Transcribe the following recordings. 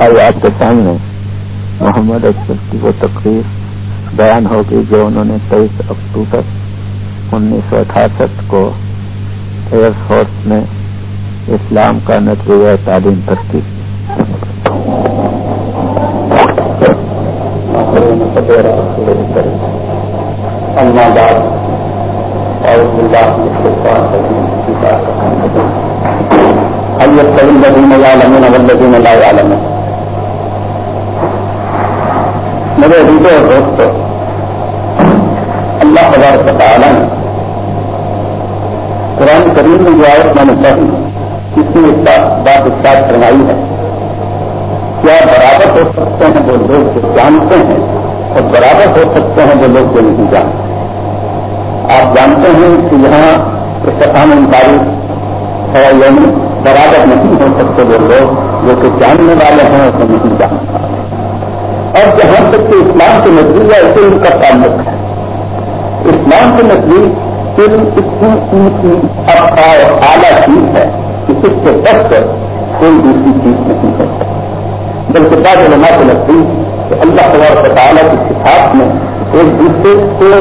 آئی آپ کے سامنے محمد اکبر کی وہ تقریر بیان ہوگی جو انہوں نے تیئیس اکتوبر انیس سو اٹھاسٹھ کو ایئر فورس میں اسلام کا نظریہ تعلیم پر کی۔ والذين لا يعلمون میرے عزیزوں اور دوستوں اللہ تبارک تعالیٰ نے قرآن کریم میں جو آیت میں نے پڑھی، اس میں اس بات اسٹارٹ کروائی ہے۔ کیا برابر ہو سکتے ہیں وہ لوگ جو جانتے ہیں اور برابر ہو سکتے ہیں وہ لوگ جو نہیں جانتے؟ آپ جانتے ہیں کہ یہاں استفان تاریخ ہے یعنی برابر نہیں ہو سکتے وہ لوگ جو کہ جاننے والے ہیں اور نہیں جانتے اور جہاں تک کہ اسلام کے نزدیک ہے، اسے ان کا تعلق ہے۔ اسلام کے نزدیک علم اتنی اتنی افا اور اعلیٰ چیز ہے کہ اس سے بچ کر کوئی دوسری چیز نہیں ہے۔ بلکہ بعض علماء کو لگتی کہ اللہ تبار تعالیٰ کی صفات میں ایک دوسرے کو،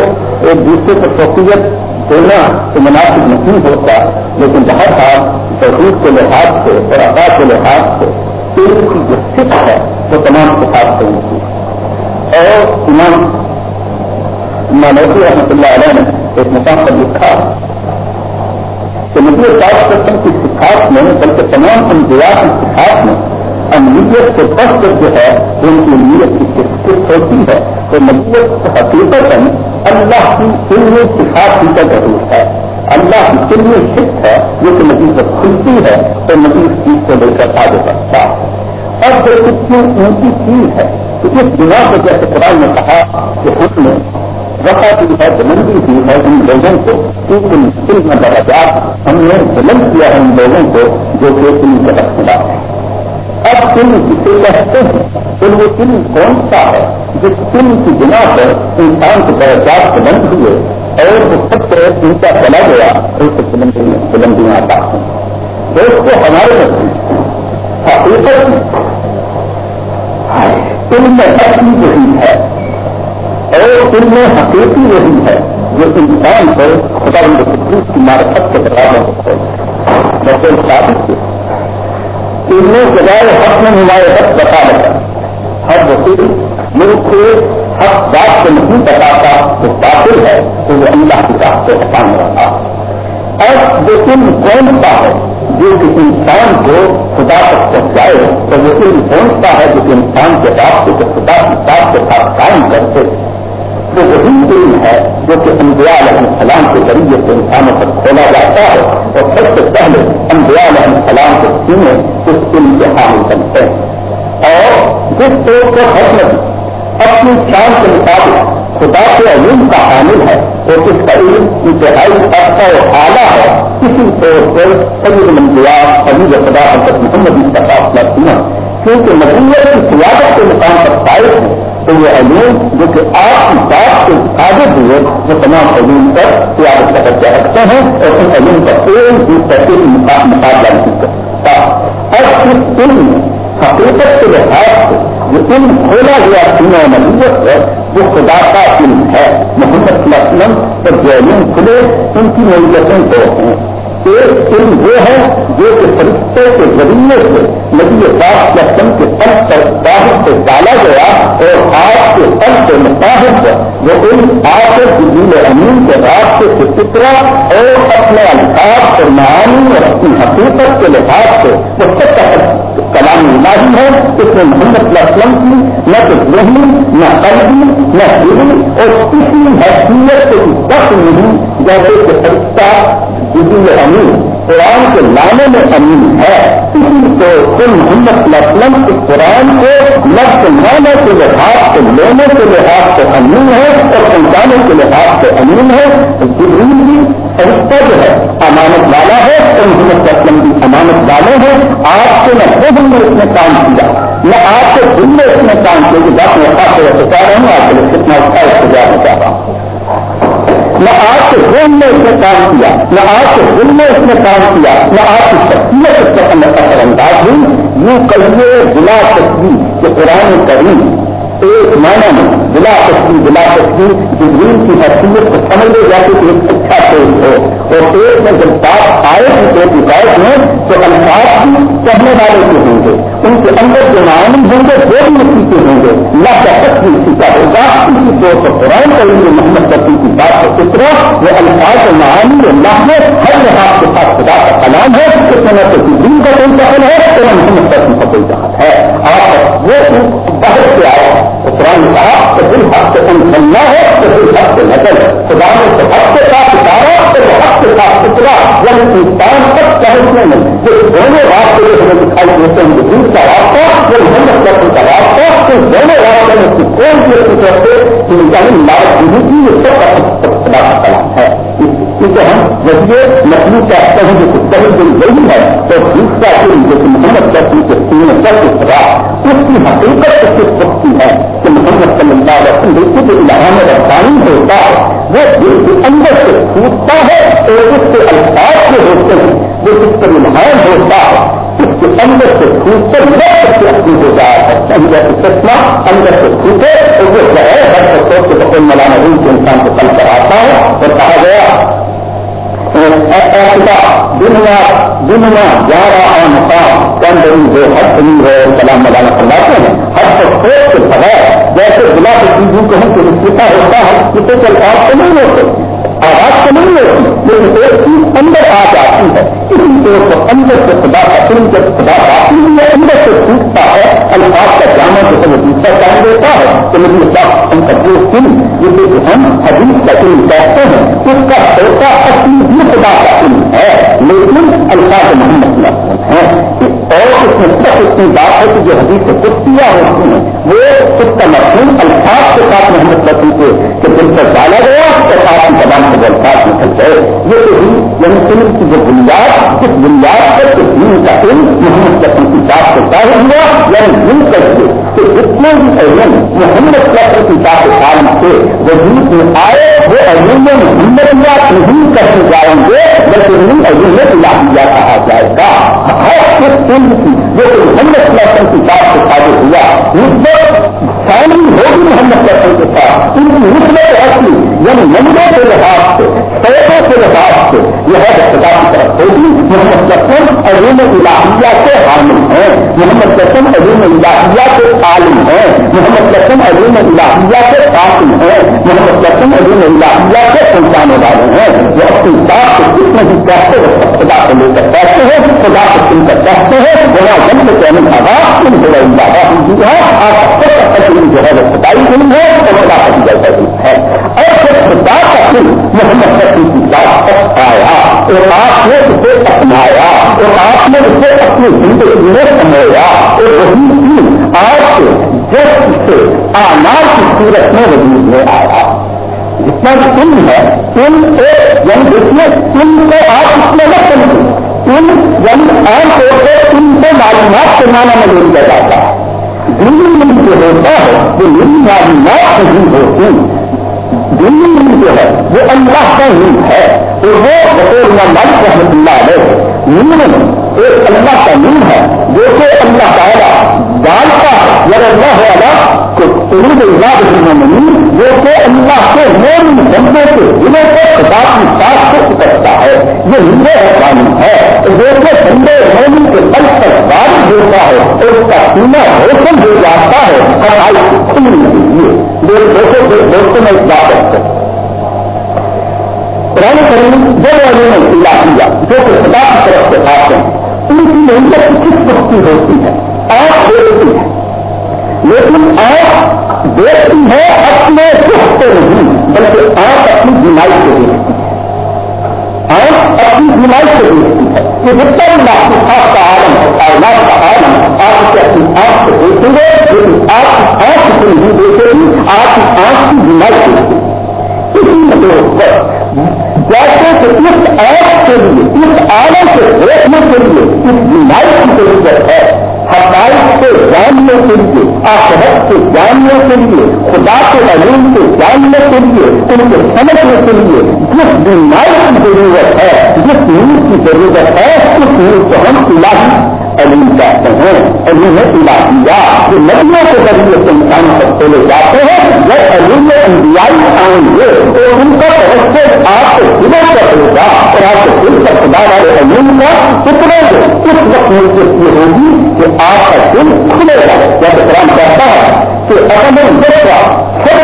ایک دوسرے کو توقیت دینا تو مناسب نہیں ہوتا، لیکن بہت حال توحید کے لحاظ سے اور آباد کے لحاظ سے علم کی جو فکر ہے، وہ تمام کتاب سے ہوتی ہے۔ اور امام مانوی رحمۃ اللہ علیہ نے ایک مقام پر لکھا کہ مجھے صاف قسم کی سکھاٹ میں بلکہ تمام انجیات کی سکھاٹ میں امریت سے بڑھ کر جو ہے ان کی نیت کی کس ہوتی ہے تو مجھے حقیقت اللہ کی علم سکھاٹ کی کا ضرور ہے اللہ کی علم حص ہے جو کہ مزید کھلتی ہے تو مزید چیز کو لے کر آگے بڑھتا ہے اب جو اتنی اونچی چیز ہے اس بنا کو جیسے قرآن نے کہا کہ ہم نے وقت کی ہے بلندی کی ہے ان لوگوں کو کیونکہ مشکل میں درجات ہم نے بلند کیا ہے ان لوگوں کو جو کہ ان کا رکھنا ہے اب علم جسے کہتے ہیں، تو وہ علم کون سا ہے جس علم کی بنا پر انسان کے درجات بلند ہوئے اور وہ سب سے اونچا چلا گیا اور اس بلندیاں آتا ہیں۔ دوستوں ہمارے نزدیک حقیقت میں اصلی وہی ہے اور علم حقیقی وہی ہے جو انسان پر خدا کی مارکت کے برابر ہوتے ہیں بس ثابت علم کے بارے حق میں حق بتا لگا ہر وکیل ملک کے حق بات کو نہیں بتاتا تو باطل ہے، تو وہ اللہ کی بات سے حسان رہتا اب جو علم کون سا ہے؟ جو انسان کو خدا تک پہنچائے تو وہ علم پہنچتا ہے جو کہ انسان کے رابطے کو خدا کی بات کے ساتھ قائم کرتے وہ وہی علم ہے جو کہ انبیاء علیہ السلام کے ذریعے سے انسانوں پر کھولا جاتا ہے اور سب سے پہلے انبیاء علیہ السلام کے سینے اس علم کے حامل بنتے ہیں۔ اور جس طور پر ہر نبی اپنی شان کے مطابق خدا کے علم کا حامل ہے اور اس کا علم انتہائی اچھا اور اعلیٰ ہے۔ کسی طور پر سبھی منزیات ابھی خدا حضرت محمد کا فاصلہ سنا کیونکہ مدیت کی سیاست کے مقام پر قائد ہے تو یہ علوم جو کہ آپ کی بات کے آگے ہوئے، وہ تمام علوم پر سیاست کا درجہ رکھتے ہیں اور ان علوم کا کوئی بھی پیسے کی مقابلہ نہیں کر سکتا اور اس علم، حقیقت کے لحاظ سے جو علم کھولا ہوا سینا مدیت ہے وہ خدا کا علم ہے۔ محمد صلی اللہ علیہ وسلم اور جو علم کھلے، ان کی نوعیتیں دو ہیں۔ ایک علم وہ ہے جو کہ فرشتے کے ذریعے سے نبی پاک لسم کے پل پر باہر سے ڈالا گیا اور آپ کے پل کے مطابق وہ علم آ کر جبیل امین کے راستے سے سترا اور اپنے الفاظ اور معانی اور اپنی حقیقت کے لحاظ سے وہ سب کلام الہی ہے، اس میں محمد اللہ وسلم کی، نہ تو ذہنی نہ قلبی، نہ دلی، اور کسی حیثیت سے بس نہیں، جیسے کہ فرشتہ جبیل امین قرآن کے لانے میں امین ہے۔ اسی کو کل محمد اللہ وسلم اس قرآن کو لفظ لانے کے لحاظ سے لینے کے لحاظ سے امین ہے، اور پہنچانے کے لحاظ سے امین ہے۔ جبریل بھی فرشتہ جو ہے، امانت والا ہے، اور محمد صلی اللہ بھی امانت والے ہیں۔ آپ سے نہ خود ہم نے اس میں کام کیا، نہ آپ کے دل میں اس میں کام کیا کہ بات میں خاص طور سے چاہ رہا ہوں، آپ کے لیے کتنا اچھا انتظار میں چاہ رہا ہوں۔ نہ آپ کے ذہن میں اس نے کام کیا، نہ آپ کے دل میں اس نے کام کیا، نہ آپ کی شخصیت اس کا اثر انداز ہوئی۔ یوں کہیے بلا تصویر کہ قرآن کریم ایک معنی میں بلا سکتی بلا سکتی جبریل کی حیثیت کو سمجھ لے جاتے کہ ایک اچھا پیش ہو۔ اور ایک میں جب بات آئے گی دو رکاوٹ میں تو الفاظ بھی کہنے والے کے ہوں گے۔ ان کے اندر جو معامل ہوں گے، وہ بھی اسی کے ہوں گے۔ اللہ کا سب بھی اسی کا ہوگا۔ اسی طور پر قرآن کریں گے محمد تفریح کی بات کو اترا وہ الفاظ و معامل اللہ میں ہر لحاظ کے ساتھ خدا کا کلام ہے۔ اس میں نہ تو دین کا کوئی دخل ہے تو محمد تفریح کا کوئی دخل ہے۔ اور وہ باہر سے آیا۔ قرآن کہا تو دل حق سے سمجھنا ہے، تو دل حق سے نظر خدا نے حق کے ساتھ اتارا، تو حق کے ساتھ اترا۔ یعنی انسان تک پہنچنے میں جو دونوں راستے جو ہمیں دکھائی دیتے ہیں جو دل کا راستہ وہ محمد کرنے کا راستہ، تو دونوں راستے میں اس کوئی بھی اپنی طرف سے یعنی لاج نہیں کی یہ سب خدا کا کلام ہے۔ کیونکہ ہم وزیر نسلی چاہتے ہیں جو کچھ کہیں دن گئی ہے۔ تو دوسرا دن جو کہ محمد کرتی کے تین سب اس کی حقیقت اس کی ہے کہ محمد صلی اللہ علیہ وسلم بالکل جو الہام رفتانی ہوتا ہے۔ وہ دل کے اندر سے ٹوٹتا ہے اور اس کے الفاظ جو ہوتے ہیں، وہ جس پر الہام ہوتا ہے، اس کے اندر سے ٹوٹ کر سب سے اپنی ہو جایا ہے۔ اندر سے چشمہ، اندر سے ٹوٹے اور وہ جو ہے، ہر سب کے بہت مولانا روم کے انسان کو کل کر آتا ہے۔ اور کہا گیا دنیا دنیا گیارہ مقام چند جو ہر سنی ہے کلام مولانا فرماتے ہیں۔ ہر سوچ کے بغیر جیسے بلا کے چیزوں کو ہم رشتہ ہوتا ہے کسی کے آپ کو نہیں ہوتے؟ آواز تو نہیں ہوتی لیکن ایک چیز اندر آ جاتی ہے۔ اسی طور پر اندر سے خدا کا سن جب خدا باقی ہے، اندر سے ٹوٹتا ہے، الفاظ کا جامع جو سمجھ دوسرا چاہ دیتا ہے۔ تو مجھے ہم کا جو سن جسے کہ ہم حدیث کا علم کہتے ہیں، اس کا ہوتا اصلی بھی خدا کا علم ہے، لیکن الفاظ محمد ہے مطلب اس میں اتنی بات ہے کہ جو حدیث سے کشتیاں ہوتی ہیں وہ خود کا مفہوم الفاظ کے ساتھ محمد رسول کے کہ دل پر ڈالا گیا اور ساتھ کی زبان کے الفاظ نکل گئے۔ یہ تو یعنی علم کی جو بنیاد کس بنیاد پر کہ دین کا علم محمد رسول کی بات سے ظاہر ہوا یعنی دل کر کے کہ جتنے بھی علم محمد رسول کی بات عالم سے وجود میں آئے، وہ علم میں محمدیات نہیں کرنے جائیں گے، بلکہ ان علم میں الہیہ کہا جائے گا۔ ہر اس کی جو کہ محمد رسول کی بات سے ثابت ہوا نسبت شامل ہوگی محمد رسول کے ساتھ ان کی نسبت اصلی یعنی نمبر کے لحاظ سے پیسوں کے لحاظ سے یہ ہے خدا کی طرف ہوگی محمد رسم علوم الہیہ کے حامل ہیں محمد رسم علوم الہیہ کے عالم ہیں محمد رسم علوم الہیہ کے قاسم ہیں محمد رسم علوم الہیہ کے پہنچانے والے ہیں وہ اپنی بات کو کس نہیں کہتے وہ خدا کو لے کر کہتے ہیں خدا کو سن کر کہتے ہیں بنا جن کے کہنے کا بات ان کو ہے آپ سب کا جو ہے وہ خدائی علم ہے اور خدا کا جیسا علم ہے۔ اور پھر خدا کا علم محمد رسم کی بات تک آیا، اور آپ نے اسے اپنایا، اور آپ نے اسے اپنی زندگی میں سمویا اور وہی چیز آج سے جس سے آنار کی صورت میں وجود میں آیا۔ جتنا بھی علم ہے علم ایک یعنی جس میں علم کو آپ اس میں نہ سمجھیں علم یعنی عام طور پہ علم سے معلومات کے معنی میں لے لیا جاتا ہے۔ دلی علم جو ہوتا ہے وہ میری معلومات نہیں ہوتی دلی علم جو ہے وہ اللہ کا علم ہے تو وہ بطور مالک رحمت اللہ علیہ نیلم ایک اللہ کا نیم ہے جو کہ اللہ تعالیٰ ڈالتا ہے یا اللہ والا کو علم اللہ نہیں جو کہ اللہ کے مومن بندے کے دلوں کو خدا کی ساتھ ہے یہ ہندو قانون ہے۔ جو کہ بندے مومن کے پل پر بارش ہوتا ہے تو اس کا سینا روشن ہو جاتا ہے۔ اور آئی کھل نہیں ہے۔ میرے دوستوں دوستوں، میں ایک بات رکھتے قرآن کریم جو والوں نے اللہ کیا جو کہ خدا کی طرف سے آتے ہیں، ان کی محنت کس وقت ہوتی ہے؟ آپ دیکھتی ہے۔ لیکن آپ دیکھتی ہے اپنے سکھ کو نہیں، بلکہ آپ اپنی بیماری کو دیکھتی ہے اپنی بیماری کو دیکھتی ہے کہ جتنا بھی آپ کا عالم ہے کائنات کا عالم، آپ اسے اپنی آنکھ سے دیکھیں گے، لیکن آپ کی آنکھ سے نہیں دیکھے گی آپ کی آنکھ کی بیماری دیکھیں گے۔ اسی مطلب جیسے کہ اس ایپ کے لیے، اس عالم سے دیکھنے کے لیے، اس بیماری کی ضرورت ہے۔ حقائق سے جاننے کے لیے، آخرت کے جاننے کے لیے، خدا کے علوم کو جاننے کے لیے، ان کو سمجھنے کے لیے، جس بیماری کی ضرورت ہے، جس نیوز کی ضرورت ہے، اس نیوز کو ہم الہی علم کہتے ہیں۔ علم الہیہ، جو ندیوں کے ذریعے سے انسان تک چلے جاتے ہیں جب علم انبیائی آئیں گے۔ تو ان کا توجہ آپ کو دلوں پر ہوگا اور آپ کو دل پر خدا والے علم کا اتنے اس وقت ملک یہ ہوگی کہ آپ کا دل کھلے گا جب قرآن کہتا ہے کہ اگر دیکھا سب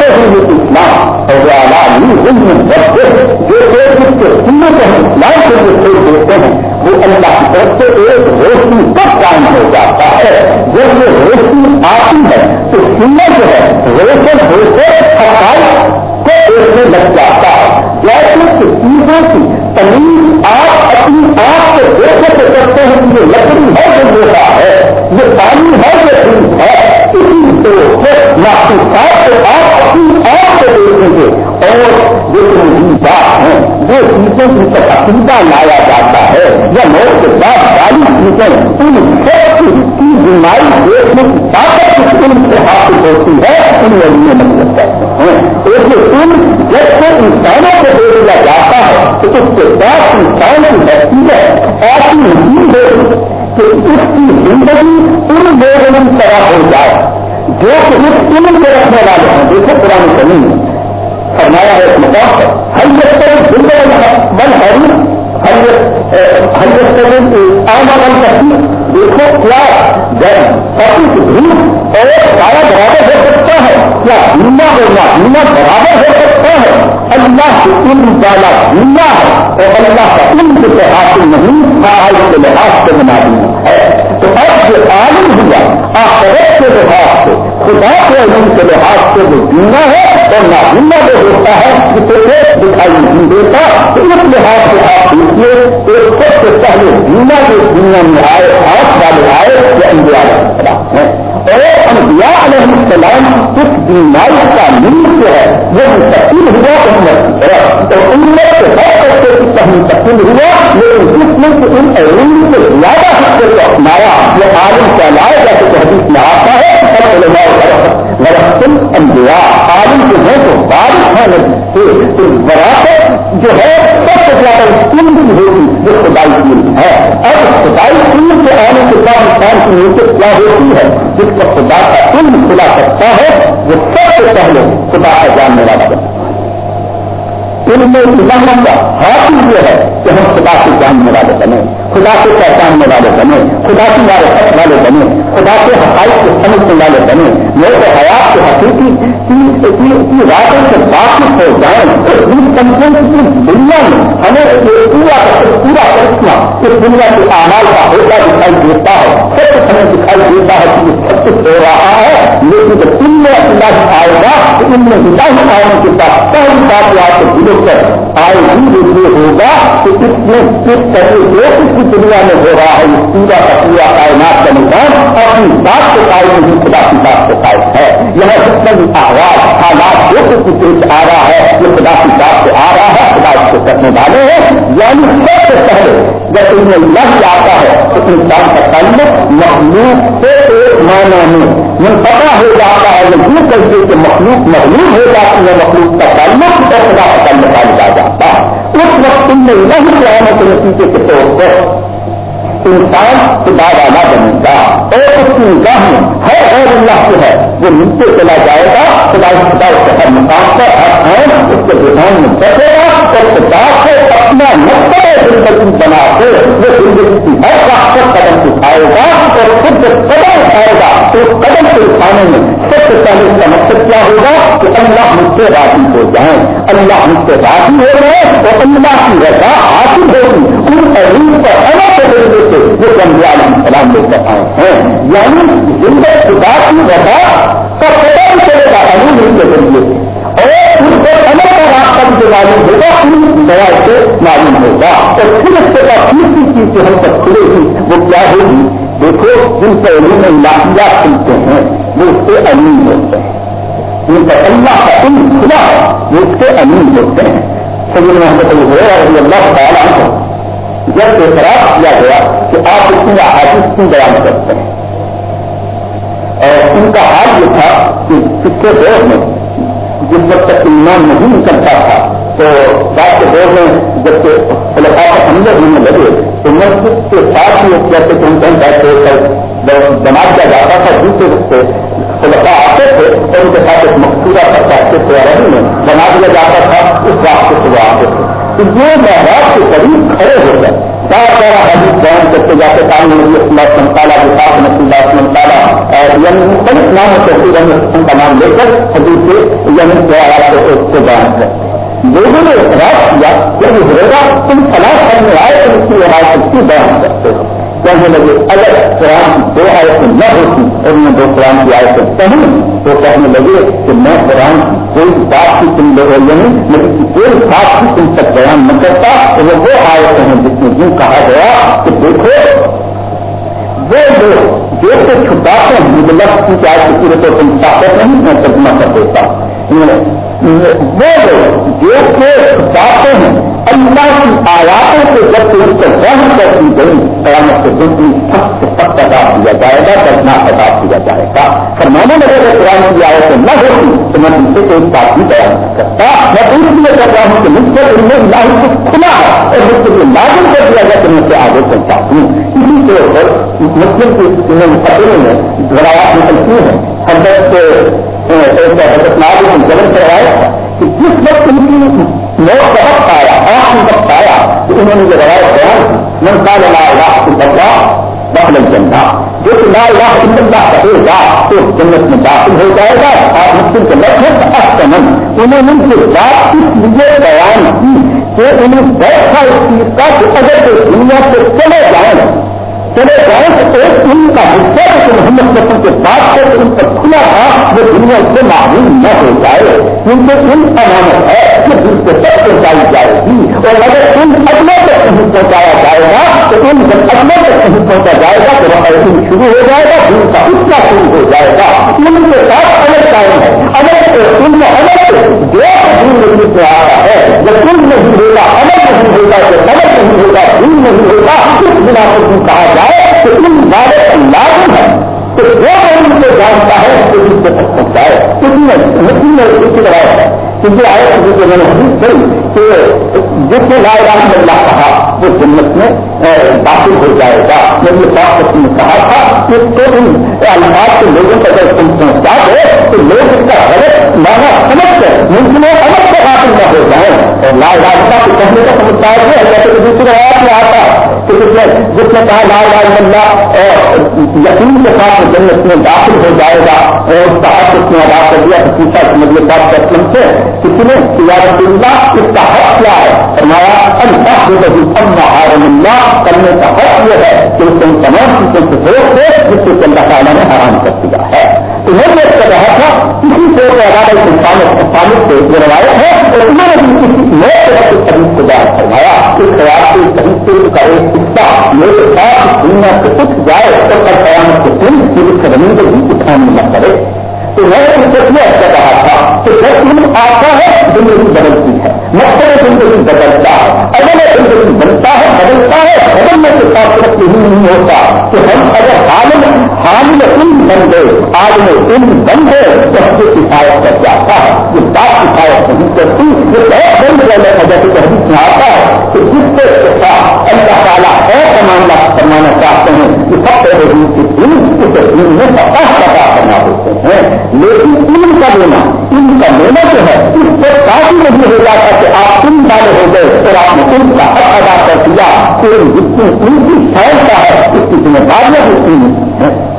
اسلام، اور علم جو اس کے سننے کو اسلام کے لیے چھوڑ دیتے ہیں وہ اللہ کی طرف سے ایک روشنی کب قائم ہو جاتا ہے؟ جب یہ روشنی آتی ہے، تو سننا جو ہے، روشن ہو حقائق کو ایک میں لگ جاتا ہے۔ جیسے کہ چیزوں کی تمیز آپ اپنی آنکھ سے دیکھے تو کرتے ہیں کہ یہ لکڑی ہے جو ہوتا ہے۔ یہ پانی ہے جو دن ہے، اسی سے محسوسات کو آپ اپنی آنکھ سے دیکھیں گے۔ اور جو بات ہیں، وہ چیزوں کی عقیدہ لایا جاتا ہے۔ یا موت کے بعد ساری چیزیں، ان سب کی بیماری دیکھنے کی طاقت ان سے حاصل ہوتی ہے، ان میں لیے مدد کرتے ہیں۔ ایک ان جب سے انسانوں کو دے دیا جاتا ہے، تو اس کے بعد انسان کی حیثیت ایسی نہیں ہے۔ کہ اس کی زندگی ان لوگوں طرح ہو جائے، جو کہ اس علم کے رکھنے والے ہیں۔ جیسے پرانی زمین فرمایا ہے اس مقام پر، ہر یہ زندگی بن ہے۔ ہر ہر آم آم کرتی دیکھو کیا جب سب دھوپ اور سارا برابر ہو سکتا ہے، کیا بیما ہونا بیما برابر ہو سکتا ہے؟ اللہ کے علم والا بیما ہے اور اللہ کا علم سے حاصل نہیں آج کے لحاظ سے بنا دیا ہے۔ تو اب جو عالم ہوا آخرت کے لحاظ سے خدا کے علم کے لحاظ سے جو بیما ہے اور نہ بیما جو ہوتا ہے اسے ایک دکھائی نہیں دیتا۔ تو اس لحاظ سے آپ دیکھیے ایک سب سے پہلے بیما جو دنیا میں آئے ہاتھ والے آئے، یا انڈیا ہیں۔ اور انبیاء علیہ السلام، اس بیماری کا نیند جو ہے، وہ منتقل ہوا امت کی طرف اور امت کے ہر کرتے اس کا منتقل ہوا۔ لیکن جس نے ان علم سے زیادہ حصے کو اپنایا یہ عالم کہلائے جیسے کہ حدیث میں آتا ہے۔ اور علماء ورسل انبیاء عالم جو ہے تو بارش ہے نہیں تو وراثت جو ہے، سب سے زیادہ اسکول بھی ہوگی جو خدائی علم ہے۔ اب خدائی علم کے آنے کے بعد انسان کی نیچے کیا ہوتی ہے؟ جس کو خدا کا علم کھلا سکتا ہے، وہ سب سے پہلے خدا کا جاننے والا بنتا ہے۔ علم الہم کا حاصل یہ ہے کہ ہم خدا سے جاننے والے بنے، خدا سے پہچاننے والے بنے، خدا کی والے والے بنے، خدا کے حقائق کو سمجھنے والے بنے۔ میرے حیات کے حقیقی کی راتوں سے واقف ہو جائیں۔ ان سمجھنے کی دنیا میں ہمیں پورا پورا کرنا اس دنیا کے آمال کا ہوتا دکھائی دیتا ہے، سب کچھ ہمیں دکھائی دیتا ہے کہ یہ سب کچھ ہو رہا ہے لیکن جب ان میں اللہ آئے گا تو ان میں ہدایت آنے کے بعد پہلی بات آپ کو دلوں کر آئے گی یہ ہوگا کہ اس میں کس طرح جو کچھ دنیا میں ہو رہا ہے، اس پورا کا پورا کائنات کا نظام اپنی بات کے قائم نہیں، خدا کی بات کے قائم ہے۔ یہاں جتنا بھی آواز، حالات جو کچھ پیش آ رہا ہے، یہ خدا کی بات سے آ رہا ہے، خدا اس کو کرنے والے ہیں۔ یعنی سب سے پہلے جب ان میں لگ آتا ہے، تو انسان کا تعلق مخلوق سے ایک معنی میں من پتا ہو جاتا ہے یہ یوں کے کہ مخلوق محلوم ہو جاتی ہے، مخلوق کا تعلق اور خدا کا جاتا ہے۔ اس وقت تم میں نہیں آنے کے نتیجے کے طور پر انسان خدا والا بنے گا اور اس کی نگاہ میں ہر غیر اللہ سے ہے۔ وہ نیچے چلا جائے گا، خدا خدا اس کے ہر مقام پر ہر خان اس کے دکان میں بیٹھے گا اور خدا سے اپنا مقصد زندگی بنا کے وہ زندگی کی ہر راہ پر قدم اٹھائے گا اور خود جب قدم اٹھائے گا، تو قدم کے اٹھانے میں سب سے پہلے اس کا مقصد کیا ہوگا کہ اللہ مجھ سے راضی ہو جائیں۔ اللہ مجھ سے راضی ہو گئے اور اللہ کی رضا حاصل ہوگی۔ ان عظیم پر الگ طریقے سے جو گنگیا السلام لے کر آئے ہیں یعنی زندگی خدا کی رضا کا پتا بھی چلے گا علیم کے ذریعے اور اس کو الگ کا راستہ بھی جو معلوم ہوگا پھر نیا سے معلوم ہوگا۔ اور پھر اس کے بعد تیسری چیز جو ہم تک کھلے گی وہ کیا ہوگی؟ دیکھو جن سے علم لاحیات سنتے ہیں، وہ اس سے امین ہوتے ہیں۔ جن پر اللہ کا علم کھلا وہ اس سے امین ہوتے ہیں۔ سبھی محمد رضی اللہ تعالیٰ کو جب اعتراف کیا گیا کہ آپ اتنی حادث کیوں بیان کرتے ہیں۔ اور ان کا حال یہ تھا کہ پچھلے دور میں جس وقت تک ایمان نہیں نکلتا تھا تو رات کے دور میں جبکہ خلفاء حملے ہونے لگے، تو مسجد کے ساتھ ہی جیسے کہ ہم کہیں بیٹھے کر بنا دیا جاتا تھا، دوسرے سے خلفاء آتے تھے اور ان کے ساتھ ایک مقصورہ پر بیٹھتے تھے رہی میں بنا دیا جاتا تھا، اس راستے سے وہ آتے تھے۔ تو یہ محراب کے قریب کھڑے ہو گئے بار بار حدیث بیان کرتے جاتے تعلیم نبی اللہ سنتالا وفاق نبی اللہ سنتالا یعنی مختلف نام ہوتے ہیں کا نام لے کر حدیث یعنی کو بیان کرتے۔ لوگوں نے اعتراض کیا جب ہوگا تم فلاح کرنے آئے تو اس کی روایت کی بیان کرتے ہو۔ کہنے لگے، اگر قرآن کی دو آیتیں نہ ہوتی اور میں دو قرآن کی آیتیں کہیں تو کہنے لگے کہ میں قرآن کی کوئی بات کی تم لوگ نہیں لیکن کوئی بات کی تم تک بیان نہ کرتا۔ تو وہ وہ آیتیں ہیں جس میں یوں کہا گیا کہ دیکھو، وہ لوگ جو سے چھپاتے ہیں مجھے مطلب کی چاہے کسی کو تم طاقت نہیں، میں ترجمہ کر دیتا۔ وہ لوگ جو کہ چھپاتے ہیں، اللہ کی آیاتوں سے جب ان کو وہاں کر دی گئی، قیامت کے دن کی سخت سے سخت ادا دیا جائے گا کرنا ادا دیا جائے گا۔ فرمانے لگے اگر قرآن کی آیتیں نہ ہوتی، تو میں ان سے کوئی بات نہیں بیان نہیں کرتا میں اس لیے کر رہا ہوں کہ مجھ سے ان میں اللہ کچھ کھلا اور مجھ سے لازم کر دیا گیا کہ میں سے آگے پہنچا ہوں۔ اسی طور پر مسلم کی فتح میں روایات نکلتی ہیں حضرت حضرت ناز جنم کروایا تھا کہ جس وقت ان کی موت کا وقت آیا، آخری وقت آیا، تو انہوں نے جو روایت بیان من قال لا الہ الا اللہ دخل جو کہ لا الہ الا اللہ کہے گا تو جنت میں داخل ہو جائے گا، آپ مسلم کے لفظ ہے انہوں نے ان کی بات اس لیے بیان کی کہ انہیں بیٹھا اس چیز کا کہ اگر کوئی دنیا سے چلے جائیں تمہیں بہت ایک ان کا حصہ محمد وسلم کے پاس ہے تو ان پر کھلا تھا، وہ دنیا سے معلوم نہ ہو جائے۔ کیونکہ ان امانت ہے کہ دل سے سب پہنچائی جائے گی۔ اور اگر ان اگلے تک کہیں پہنچایا جائے گا، تو ان جب اگلے تک کہیں پہنچا جائے گا، تو وہ دن شروع ہو جائے گا دن کا حصہ شروع ہو جائے گا۔ ان کے ساتھ الگ ٹائم ہے۔ الگ ان میں الگ جو دن نہیں سے آ رہا ہے۔ جب دن نہیں ہوگا، الگ نہیں ہوگا، جب الگ نہیں ہوگا، دن نہیں ہوگا، اس بنا پر کہا جائے تو ان بارے لازم ہے۔ تو جو ان کو جانتا ہے تو ان کو تک پہنچائے کسی ہے کیونکہ آئے تو جو میں نے حدیث کری کہ جس نے لائے گا الا اللہ کہا، وہ جنت میں داخل ہو جائے گا۔ میں یہ بات کسی نے کہا تھا کہ تو ان الفاظ کے لوگوں کو اگر تم پہنچا دو تو لوگ اس کا غلط مانا سمجھ کر ممکن ہے الگ سے حاصل نہ ہو جائیں۔ اور لا الہ کو کہنے کا سمجھتا ہے، اللہ کے دوسرے آیات میں آتا کہ جس نے جس نے کہا لا الہ الا اللہ اور یقین کے ساتھ جنت میں داخل ہو جائے گا اور اس کا حق اس نے ادا کر دیا تو پوچھا کہ مجھے بات کا سے کسی نے اللہ، اس کا حق کیا ہے؟ فرمایا اللہ اللہ کرنے کا حق یہ ہے کہ اس ان تمام چیزوں سے روک دے جس سے اللہ تعالیٰ میں نے حرام کر دیا ہے۔ تو میں یہ کر رہا تھا کسی سے انسان سے جو روایت ہے اور انہوں نے بھی کسی نئے طرح کے طریق کو بیان کروایا اس خیال کے طریقے کا ایک حصہ میرے ساتھ دنیا سے کچھ جائے تو کل قیامت کے دن پوری زمین کو بھی اٹھانے نہ پڑے۔ تو میں نے اس سے یہ کر رہا تھا کہ جب علم آتا ہے، زندگی بدلتی ہے۔ مختلف زندگی بدلتا ہے۔ اگر زندگی بنتا ہے، بدلتا ہے۔ بدلنے کے ساتھ صرف یہی نہیں ہوتا کہ ہم اگر حامل حامل علم بن گئے، عالم علم بن گئے، تو ہم سے کفایت کر جاتا ہے یہ بات کفایت نہیں کرتی۔ یہ بہت بند رہنے کا جیسے حدیث میں آتا ہے کہ جس سے اللہ تعالیٰ ایسا معاملہ کروانا چاہتے ہیں کہ سب سے دن میں پتا پتا کرنا ہوتے ہیں۔ لیکن ان کا لینا ان کا لینا جو ہے، اس سے کافی نہیں ہو جاتا کہ آپ تم والے ہو گئے اور آپ نے ان کا حق ادا کر دیا۔ کہ جتنی ان کی شہر کا ہے اس کی ذمہ داریاں جتنی ہیں۔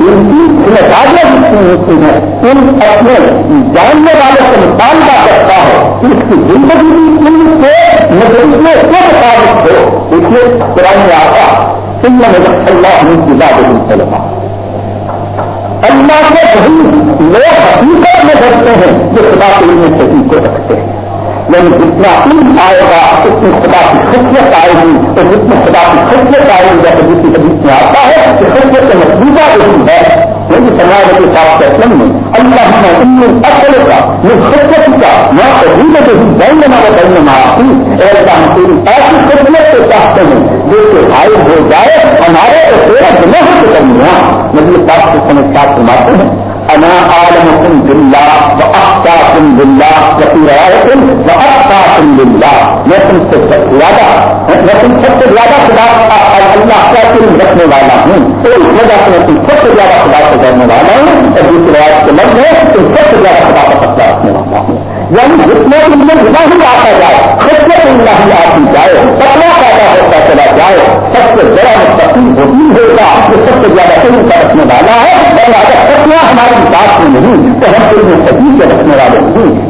ان کی ذمہ داریاں جتنی ہوتی ہیں۔ ان اپنے جاننے والے سے مطالبہ کرتا ہے۔ اس کی زندگی بھی ان سے نظریے کے مطابق ہو۔ دیکھیے، قرآن آتا سن میں اللہ کی بات نہیں اللہ سے وہی لوگ حقیقت میں رکھتے ہیں جو خدا کے لیے صحیح کو رکھتے ہیں۔ یعنی جتنا علم آئے گا اس میں خدا کی خصیت آئے گی۔ اور جتنے خدا کی خصیت آئے گی، جیسے جس کی حدیث میں آتا ہے کہ خصیت کا مجبوبہ یہی ہے۔ یعنی سماج کے ساتھ فیصلے میں اللہ نے ان اصل کا یعنی یہ خصیت کا، نہ تو ہی میں ہی بین نہ بین نہ آتی ایسا ہم پوری ایسی خصیت سے چاہتے ہیں۔ جو کہ غائب ہو جائے، ہمارے اور تیرہ گناہ کی کمیاں مجھے پاک سے سمجھ ساتھ فرماتے ہیں۔ انا عالم تم دلہ و افتا تم دلہ تم و افتا تم دلہ میں تم سے سب سے زیادہ، میں تم سب سے زیادہ خدا اللہ کا علم رکھنے والا ہوں۔ تو اس وجہ سے میں تم سب سے زیادہ خدا سے کرنے والا ہوں۔ اور دوسرے روایت کے لفظ ہے تم سب سے زیادہ خدا کا پتہ رکھنے والا ہوں۔ یعنی جتنے دن میں جنا ہی آتا جائے خدمت اللہ ہی آتی جائے پتلا پیدا ہوتا چلا جائے، سب سے بڑا مستقل وہی ہوگا جو سب سے زیادہ علم کا رکھنے والا ہے، اور اگر فتنا ہماری بات میں نہیں، تو ہم علم سبھی کے رکھنے والے نہیں۔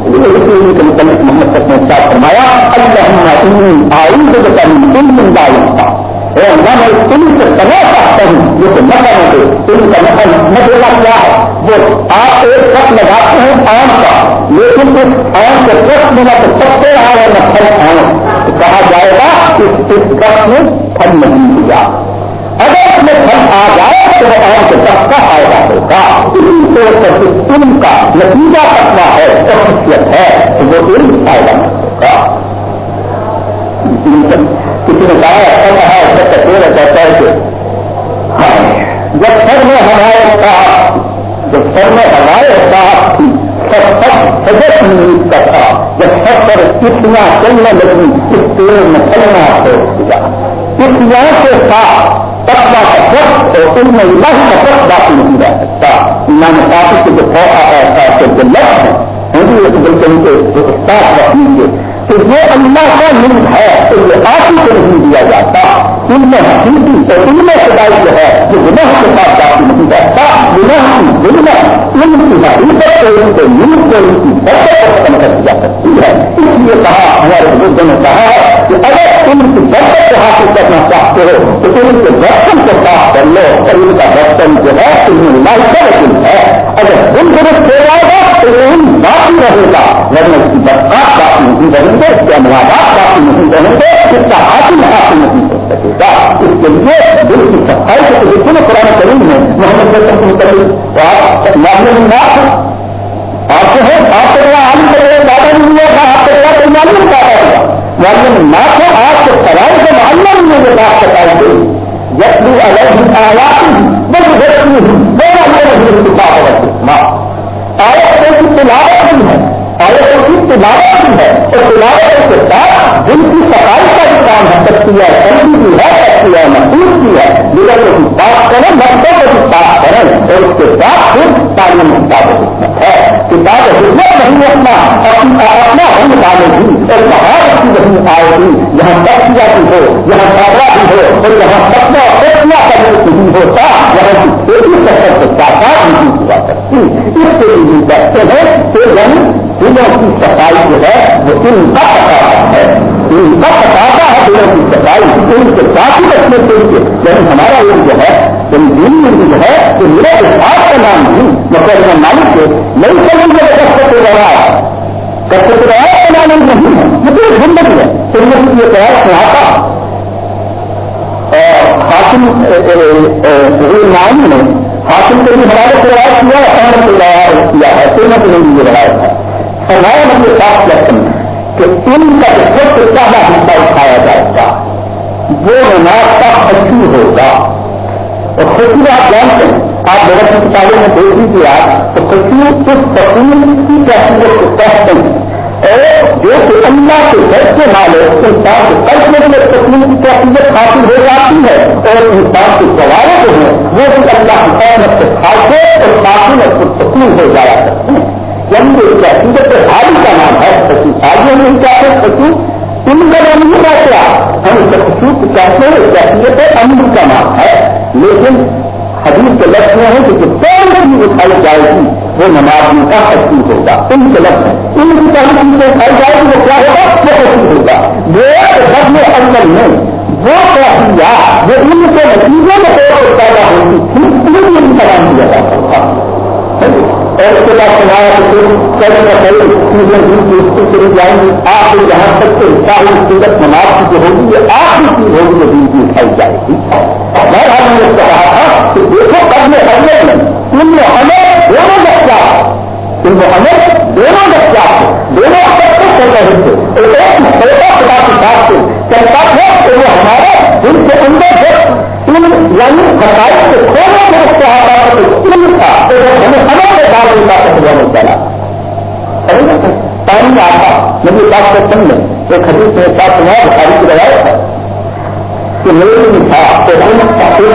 کے متعلق محمد تک نے کیا فرمایا اللہ آئی جو علم علم کا نہ میں تم سے کرنا چاہتا ہوں۔ جو کہ نہ کرنے دے تم کا نقل نہ دینا کیا ہے؟ وہ آپ ایک کپ لگاتے ہیں آم کا۔ لیکن اس آم کے کپ میں نہ تو پتے آ رہے نہ پھل آم۔ کہا جائے گا کہ اس کپ میں پھل نہیں دیا اگر اس میں پھل آ جائے تو وہ آم کے کپ کا فائدہ ہوگا۔ اسی طور پر علم کا نتیجہ کرنا ہے خصوصیت ہے، تو وہ علم فائدہ ہوگا۔ نے کہا ایسا کہا ایسا کہتے کہتا ہے. کہ جب سر میں ہمارے ساتھ جب سر میں ہمارے ساتھ تھی، سب سب سجت نیت کا تھا، جب سب پر کتنا چلنے لگی، اس پیڑ میں چلنا چھوڑ دیا کتنا کے ساتھ تقوا کا فرق تو ان میں اللہ کا فرق باقی نہیں رہ سکتا۔ ایمان کافی کے جو فوق آتا ہے جو لفظ ہے ہندو بلکہ ان کے جو استاد رکھنے کے کہ یہ اللہ کا ملک ہے تو یہ آپ کو نہیں دیا جاتا۔ ان میں حقیقی اور ان میں خدائی جو ہے جو گناہ کے ساتھ باقی نہیں رہتا۔ گناہ کی دنیا ان کی حقیقت کو، ان کے ملک کو، ان کی برکت کو ختم کر دیا سکتی ہے۔ اس لیے کہا، ہمارے بزرگوں نے کہا ہے کہ اگر ان کی برکت کو حاصل کرنا چاہتے ہو، تو ان کے برتن کو صاف کر لو۔ اور ان کا برتن جو ہے انہیں لائسنس ہے اگر دن درست ہو جائے گا، تو ان باقی رہے گا۔ ورنہ اس کی برسات باقی نہیں رہے گے اس کے انوادات باقی نہیں رہیں گے اس کا حاصل حاصل نہیں ہو سکے گا اس کے لیے دل کی صفائی کو دیکھیں نا پرانا کریم ہے محمد رسم کے متعلق آپ معاملے میں ناک آپ کو ہے آپ کو بڑا عالم کرے گا زیادہ نہیں ہوگا آپ کو بڑا کوئی معلوم کیا رہے گا معاملے میں ناک آپ کو سوال سے معاملہ نہیں ہوگا بات بتائی گئی جب بھی الگ آیات بس دیکھتی ہوں بڑا میرے دل کی بات آیت کو تلاوت بھی ہے۔ آیتوں کی تلاوت بھی ہے۔ اور تلاوت کے ساتھ دل کی صفائی کا بھی کام ہے سکتی ہے، سمجھی بھی ہے سکتی ہے محسوس بھی ہے۔ دلوں کو بھی صاف کریں، مردوں کو بھی صاف کریں، اور اس کے بعد پھر تعلیم کتاب حکمت ہے۔ کتاب حکمت نہیں اپنا اپنا رنگ ڈالے گی، اور باہر کی نہیں آئے گی۔ یہاں تختیا بھی ہو، یہاں کابرا بھی ہو، اور یہاں سپنا فیصلہ کرنے کی نہیں ہوتا۔ یہاں کی کھیتی سفر کے ساتھ ساتھ نہیں کی سکتی اس کے لیے کہتے ہیں کہ یعنی دلوں کی صفائی جو ہے وہ ان کا پتاتا ہے۔ ان کا پتاتا ہے دلوں کی صفائی۔ ان کے ساتھ ہی رکھنے کے لیے۔ لیکن ہمارا علم جو ہے ان دین علم جو ہے کہ میرا احساس کا نام نہیں۔ مقدمہ مالک کے نئی سمجھ میں کشت ہو رہا ہے کشت رہا کا نام نہیں ہے۔ مطلب زندگی ہے۔ سنت کی یہ تیار سنا تھا اور حاصل نام نے حاصل کے لیے ہمارے سے روایت کیا ہے؟ کیا ہے؟ سنت نے بھی روایت ہے فرمایا ہم یہ صاف کہتے ہیں کہ ان کا سب سے زیادہ حصہ اٹھایا جائے گا، وہ نماز کا خوشی ہوگا۔ اور خوشی آپ جانتے ہیں، آپ بہت کی کتابوں میں دیکھ لیجیے آپ، تو خوشی اس تقریب کی کیفیت کو کہتے ہیں اور جو کہ اللہ کے گھر کے مالے انسان کے قرض میں بھی تقریب کی کیفیت حاصل ہو جاتی ہے۔ اور انسان کے سوالے جو ہیں، وہ بھی اللہ کی قیمت سے خاصے اور کافی میں تقسیم ہو جایا کرتے ہیں۔ جنگ عقیدت حالی کا نام ہے سچی شادیوں میں کیا ہے؟ سچو ان کا نام نہیں کیا؟ ہم سچوت کہتے ہیں عقیدت امن کا نام ہے۔ لیکن حدیث کے لفظ میں ہے کہ جو کون چیز اٹھائی جائے گی، وہ نماز کا حقیق ہوگا؟ ان کے لفظ ہے ان کی پہلی چیزیں اٹھائی جائے گی، وہ کیا ہوگا؟ وہ حقیق ہوگا۔ وہ سب میں اندر میں وہ کیا جو ان کے نتیجے میں پیدا ہوتی تھی ان کا نام دیا جاتا تھا۔ اور اس کے بعد سنایا کہ پھر کل کا کئی چیزیں دن کی چلی جائیں گی آپ کو جہاں تک کہ ساری سورت نماز کی جو ہوگی یہ آخری چیز ہوگی جو دن کی اٹھائی جائے گی۔ میں ہم نے کہا تھا کہ دیکھو، کل میں اگلے میں ان میں ہمیں دونوں بچہ ان میں ہمیں دونوں بچہ دونوں سب سے رہے تھے۔ ایک چھوٹا خدا کے ساتھ سے چلتا تھا کہ وہ ہمارے دل کے اندر جو ان یعنی حقائق سے کے ڈال دیتا ہے۔ میں چلا پانی آتا مجھے بات کو سمجھ ایک حدیث میں ساتھ سنا بخاری کی روایت ہے کہ میری مثال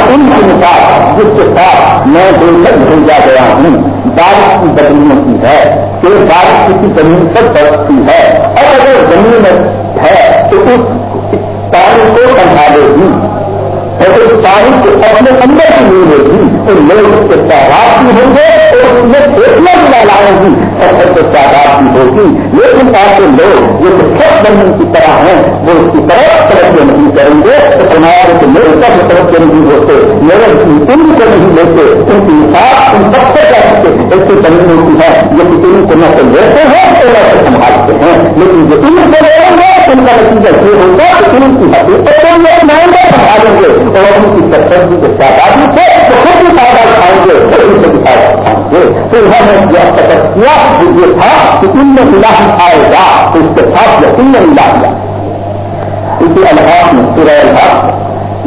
ان کی مثال جس کے ساتھ میں دل تک بھیجا گیا ہوں، بارش کی بدلیوں کی ہے، کہ بارش کسی زمین پر برستی ہے۔ اور اگر زمین ہے، تو اس پانی کو سنبھالے گی۔ اور اس پانی کو اپنے اندر کی نہیں ہوگی تو لوگ اس کے تعداد بھی ہوں گے اور اس میں دیکھنا بھی لائیں گی اور تو تعداد بھی ہوگی۔ لیکن ایسے لوگ جو سب بننے کی طرح ہیں، وہ اس کی طرف توجہ نہیں کریں گے۔ تو فرمایا کہ میرے طرف توجہ نہیں ہوتے میرے ان کو نہیں لیتے، ان کی مثال ان سب سے ایسی بنی ہوتی ہے۔ جو کہ ان کو نہ تو لیتے ہیں اور نہ تو سنبھالتے ہیں۔ لیکن جو ان کو لے گے ان کا نتیجہ یہ ہوگا کہ ان کی حقیقت کو یہ مانگے سنبھالیں گے۔ اور ان کی سرسردی کے تعداد سے تو خود بھی فائدہ اٹھائیں گے اور ان سے بھی فائدہ اٹھائیں گے تو انہوں نے یہ سفر کیا کہ یہ تھا کہ ان میں ملا آئے گا، تو اس کے ساتھ یقین میں ملا دیا اسی الحاظ میں پورا الحاظ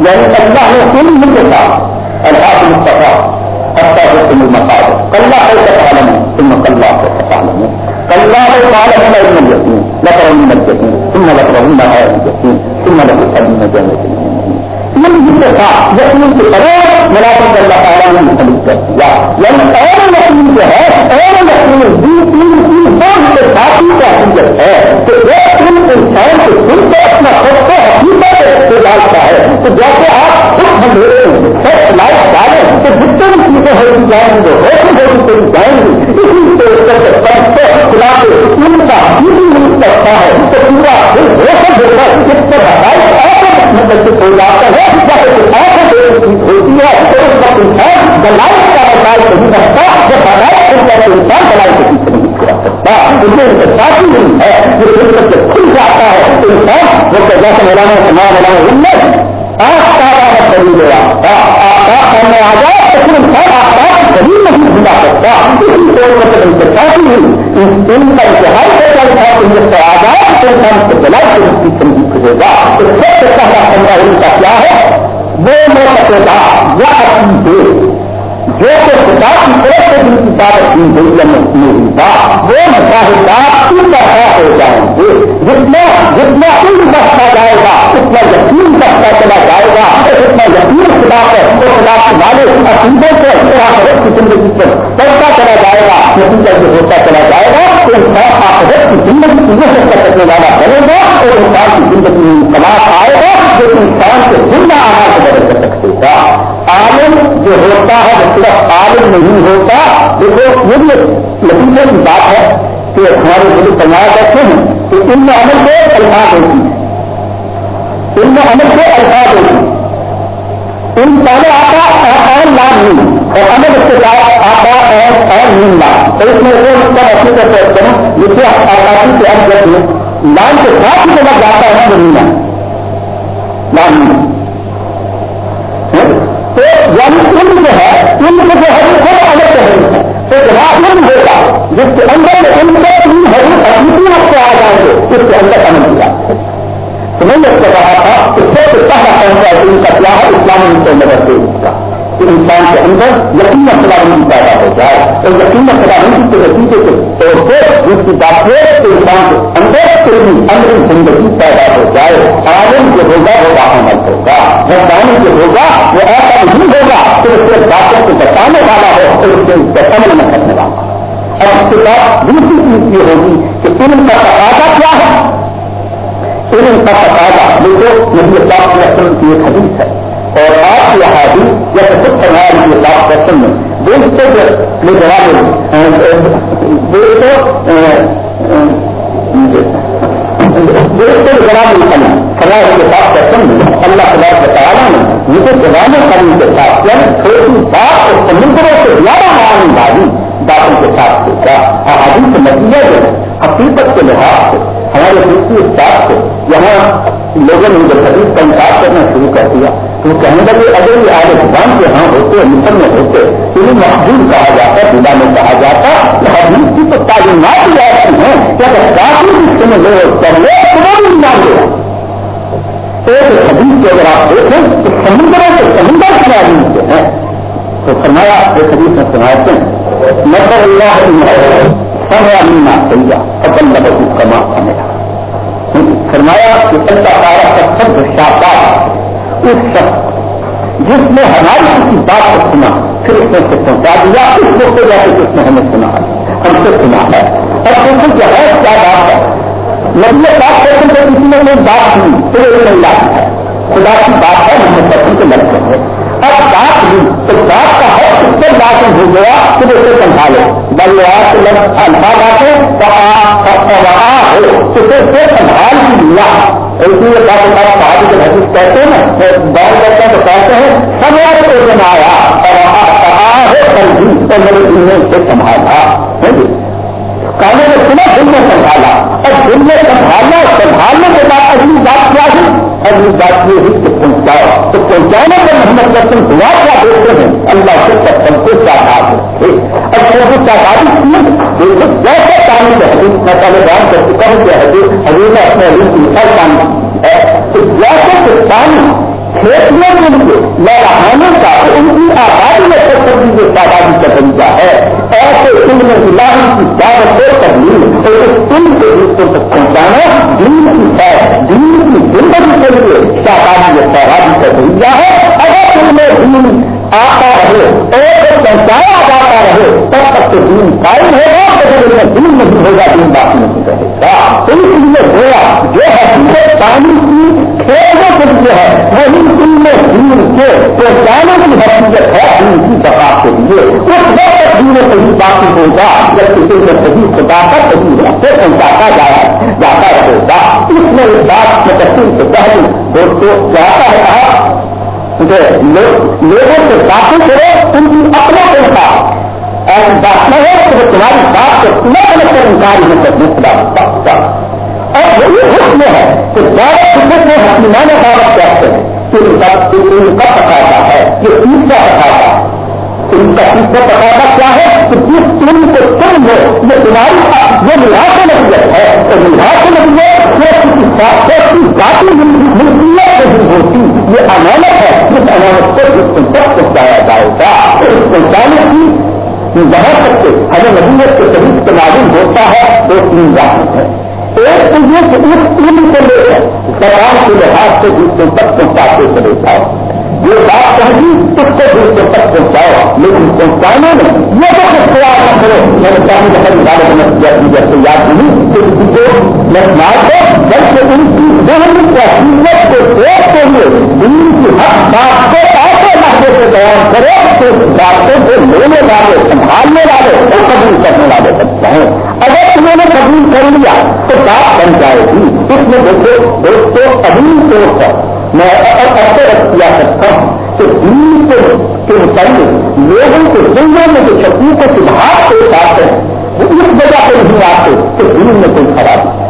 یعنی اللہ نے کل مل کے ساتھ الحاظ مستفا حتہ سے تم مساج کلّا ہے عالم تم کلّا ہے عالم ہے کلّا ہے عالم ہے علم یقین۔ لکر علم یقین تم لکر علم ہے یقین تم لکر علم جنت من جس کے ساتھ یقین کی طرح ملاقات اللہ تعالیٰ نے مختلف کر دیا۔ یعنی اور یقین جو ہے، اور یقین دو تین تین دو کے ساتھ ہی کا حقیقت ہے کہ ایک دن انسان کو خود کو اپنا خود کو حقیقت سے ڈالتا ہے۔ تو جیسے آپ خود اندھیرے سب لائٹ ڈالیں تو جتنے بھی چیزیں ہوتی جائیں گی وہ ہوتی ہوتی چلی جائیں گی۔ اسی سے پنچے کھلا کے ان کا بھی مل سکتا ہے، تو پورا دن وہ سب ہوگا جس پر ہٹائی ایسا مطلب ہو جاتا کا بتائی نہیں رکھتا انسان دلائی کے پیچھے نہیں چھڑا سکتا نہیں ہے جو کھل جاتا ہے تو انسان وہ جیسے مولانا مولانا کا گیا سامنے آ جائے تو پھر انسان کبھی نہیں بھلا سکتا اسی طور پر کا انتہائی تھا کہ جب آ جائے تو انسان کو دلائی کے گا تو سب سے پہلا سمجھا ان کا کیا ہے وہ میں یا اپنی جو کہ خدا کی طرف سے جن کی دعوت کی گئی ہے میری بات، وہ مشاہدات کی طرح ہو جائیں گے، جتنا جتنا علم بڑھتا جائے گا، اتنا یقین بڑھتا چلا جائے گا اتنا یقین خدا پر وہ خدا کے والے عقیدے سے آخرت کی زندگی پر بڑھتا چلا جائے گا، نتیجہ جو ہوتا چلا جائے گا تو انسان آخرت کی زندگی کی وجہ سے کرنے والا بنے گا، اور انسان کی زندگی میں انقلاب آئے گا، جو انسان سے زندہ آنا سے بدل کر سکتے گا۔ عالم جو ہوتا ہے، وہ صرف عالم نہیں ہوتا۔ دیکھو، یہ بھی نتیجے کی بات ہے کہ ہمارے بڑے سماج ایسے ہیں۔ کہ ان میں عمل سے الفاظ ہوتی ہے ان میں عمل سے الفاظ ہوتی ہے ان پہلے آتا اور لام نہیں۔ اور عمل اس کے بعد آتا اور اور نیم لام۔ تو اس میں وہ اس کا اپنی طرف سے کروں جس سے آبادی کے اندر لام کے ساتھ ہی جب جاتا ہے، وہ نیلا لام نہیں۔ تو یعنی علم جو ہے علم جو ہے، وہ الگ رہے ہے تو جہاں علم ہوگا جس کے اندر علم کے تین حریر اپنی آپ کو آ جائیں گے اس کے اندر عمل کیا تو میں نے اس کو کہا تھا کہ سب سے پہلا پہنچا علم کا کیا ہے؟ اسلامی کو مدد دے اس کا۔ کہ انسان کے اندر یقین خداوندی پیدا ہو جائے اور یقین خداوندی کے نتیجے کے طور پہ جس کی بات ہے کہ انسان کے اندر کوئی اندر زندگی پیدا ہو جائے۔ عالم جو ہوگا، وہ باہمت ہوگا۔ رمضانی جو ہوگا، وہ ایسا نہیں ہوگا کہ اس کے باتوں کو بچانے والا ہو اور اس کے اس کا نہ کرنے والا اور اس کے بعد دوسری چیز یہ ہوگی کہ علم کا تقاضا کیا ہے؟ علم کا تقاضا جو نبی پاک کی ایک حدیث ہے۔ اور آپ کی حادی جیسے خود فرمایا کے پاس درشن میں دیکھتے میں جواب دیکھتے جواب نہیں کرنا فرمایا کے پاس درشن میں اللہ خدا کے تعالیٰ نے مجھے جوانوں کرنے کے ساتھ یعنی چھوٹی بات اور سمندروں سے زیادہ مان والی باتوں کے ساتھ دیکھا حادی کے نتیجہ جو ہے حقیقت کے لحاظ سے ہمارے دوسری استاد سے یہاں لوگوں نے جب حدیث کا انکار کرنا شروع کر دیا تو کہنے لگے، اگر یہ آج زبان کے ہاں ہوتے، مصر میں ہوتے، تو یہ محدود کہا جاتا خدا میں کہا جاتا حدیث کی تو تعلیمات ہی ایسی ہیں کہ اگر کافی رشتے میں لوگ کر لے، تو وہ بھی مان لے ایک حدیث کے اگر آپ دیکھیں، تو سمندروں کے سمندر کی تعلیم سے ہیں، تو سنایا ایک حدیث میں سناتے ہیں نظر اللہ سب امینا سیا فصل بہت کما میرا فرمایا کہ اللہ تعالیٰ کا سب شاہکار اس شخص جس نے ہماری کسی بات کو سنا، پھر اس نے سے پہنچا دیا، اس کو تو جاتے جس نے ہمیں سنا ہے، ہم سے سنا ہے۔ اور دوسری جو ہے، کیا بات ہے؟ نبی بات کرتے ہیں کسی نے کوئی بات سنی تو یہ نہیں لاتی ہے۔ خدا کی بات ہے ہم نے سب کے لگتے ہیں۔ اب بات ہوئی، تو بات کا ہے اس سے لازم ہو گیا؟ پھر اسے سنبھالو بل آپ الفاظ آتے ہو۔ تو پھر سے سنبھال بھی لیا۔ کے حدیث کہتے ہیں نا بات کرتا ہیں تو کہتے ہیں سب آپ کو اور کہا ہے، کل بھی تو میرے نے اسے سنبھالا کہنے میں سنا دل میں سنبھالا، اور دل میں سنبھالنا سنبھالنے کے بعد اگلی بات کیا ہے؟ اگلی بات یہ ہے کہ پہنچاؤ۔ تو پہنچانے میں محمد رسم دعا کیا دیتے ہیں؟ اللہ سے سب کو چاہتا ہے۔ اب جو چاہتا کی جیسے پانی کے حدیث میں پہلے بیان کر چکا ہوں کہ حدیث حدیث میں اپنے حدیث کی مثال پانی ہے۔ تو جیسے کہ پانی کھیتوں کے لیے لہرانے کا ان کی آبادی میں سب سے جو تعداد کا طریقہ ہے، ایسے ان میں الہی کی دعوت کو تبدیل اور اس دن کے رشتوں تک پہنچانا دین کی ہے دین کی زندگی کے لیے تعداد یہ تعداد کا طریقہ ہے۔ اگر ان میں دین آتا رہے اور پہنچایا جاتا رہے، تب تک تو دین قائم ہوگا تو میں دین نہیں ہوگا، دین باقی نہیں رہے گا۔ اس لیے ہوا جو ہے پانی کی کھیلوں کے لیے ہے۔ وہی دن میں دین کے پہنچانے کی حقیقت ہے دین کی بقا کے لیے۔ اس وقت تک دین صحیح باقی ہوگا جب کسی میں صحیح خدا کا صحیح راستے پہنچاتا جایا، جاتا رہے گا اس میں اس بات میں تقسیم سے پہلے دوستوں چاہتا ہے کہا لوگوں سے باتیں کرو، ان کی اپنا پہنچا ایسی بات نہ ہو تو وہ تمہاری بات کو تمہیں الگ کر انکار نہیں کرنے خدا اور وہی حکم ہے کہ زیادہ خدمت میں حکمانہ دعوت کہتے ہیں کہ ان کا پکاتا ہے یہ تیسرا پکاتا ہے۔ ان کا تیسرا پکاتا کیا ہے؟ کہ جس تم کو تم ہو، یہ تمہاری یہ ملاق نتیجت ہے۔ تو ملاق نتیجت یہ کسی شاخت کی ذاتی ملکیت نہیں ہوتی۔ یہ امانت ہے جس امانت کو جس تم تک پہنچایا جائے گا۔ اس پہنچانے کی بہت سکتے ہمیں نبیت کے شریف سے معلوم ہوتا ہے دو تین بات ہے ایک تو یہ کہ اس علم کو لے کر سرکار کے لحاظ سے دوسروں تک پہنچاتے چلے جاؤ۔ یہ بات کہی، اس کو دوسروں تک پہنچاؤ، لیکن پہنچانے میں یہ تو کچھ تیار نہ کرو۔ میں نے چاہیے بہت نکالے میں جیسے یاد نہیں کہ کسی کو مسمار کو، بلکہ ان کی ذہن کی حقیقت کو دیکھتے ہوئے دین کی ہر بات کو ایسے لہجے سے بیان کرو، تو اس باتوں کو لینے والے، سنبھالنے والے وہ قبول کرنے والے بنتے ہیں اگر تمہوں نے قبول کر لیا، تو بات بن جائے گی۔ اس میں دیکھو دوستوں قبول طور پر میں ایسے رکھ کیا کرتا ہوں کہ دین کے متعلق لوگوں کے دنیا میں جو شکتی کو سدھار پیش آتے ہیں، وہ اس وجہ سے نہیں آتے کہ دین میں کوئی خرابی۔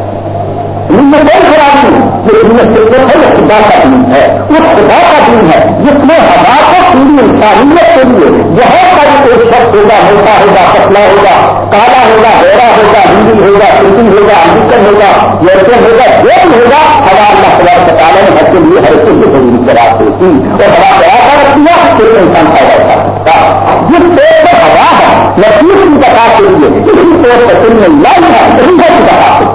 میں کوئی خرابی نہیں یہ دن میں صرف وہ خدا کا دین ہے۔ وہ خدا کا دین ہے، جس میں ہمارا پوری انسانیت کے لیے بہت ساری ایک شخص ہوگا موٹا ہوگا پتلا ہوگا، کالا ہوگا بہرا ہوگا، ہندی ہوگا، سندھی ہوگا امریکن ہوگا، یورپین ہوگا، جو بھی ہوگا ہمارا اللہ خدا تعالیٰ نے ہر کے لیے ہر ایک ضروری کرا دیتی اور ہوا کرا کر رکھیا تو انسان پیدا کر سکتا جس پیڑ میں ہوا ہے نتیج کی بتا کے لیے، اسی پیڑ پر دل میں لائی ہے ہے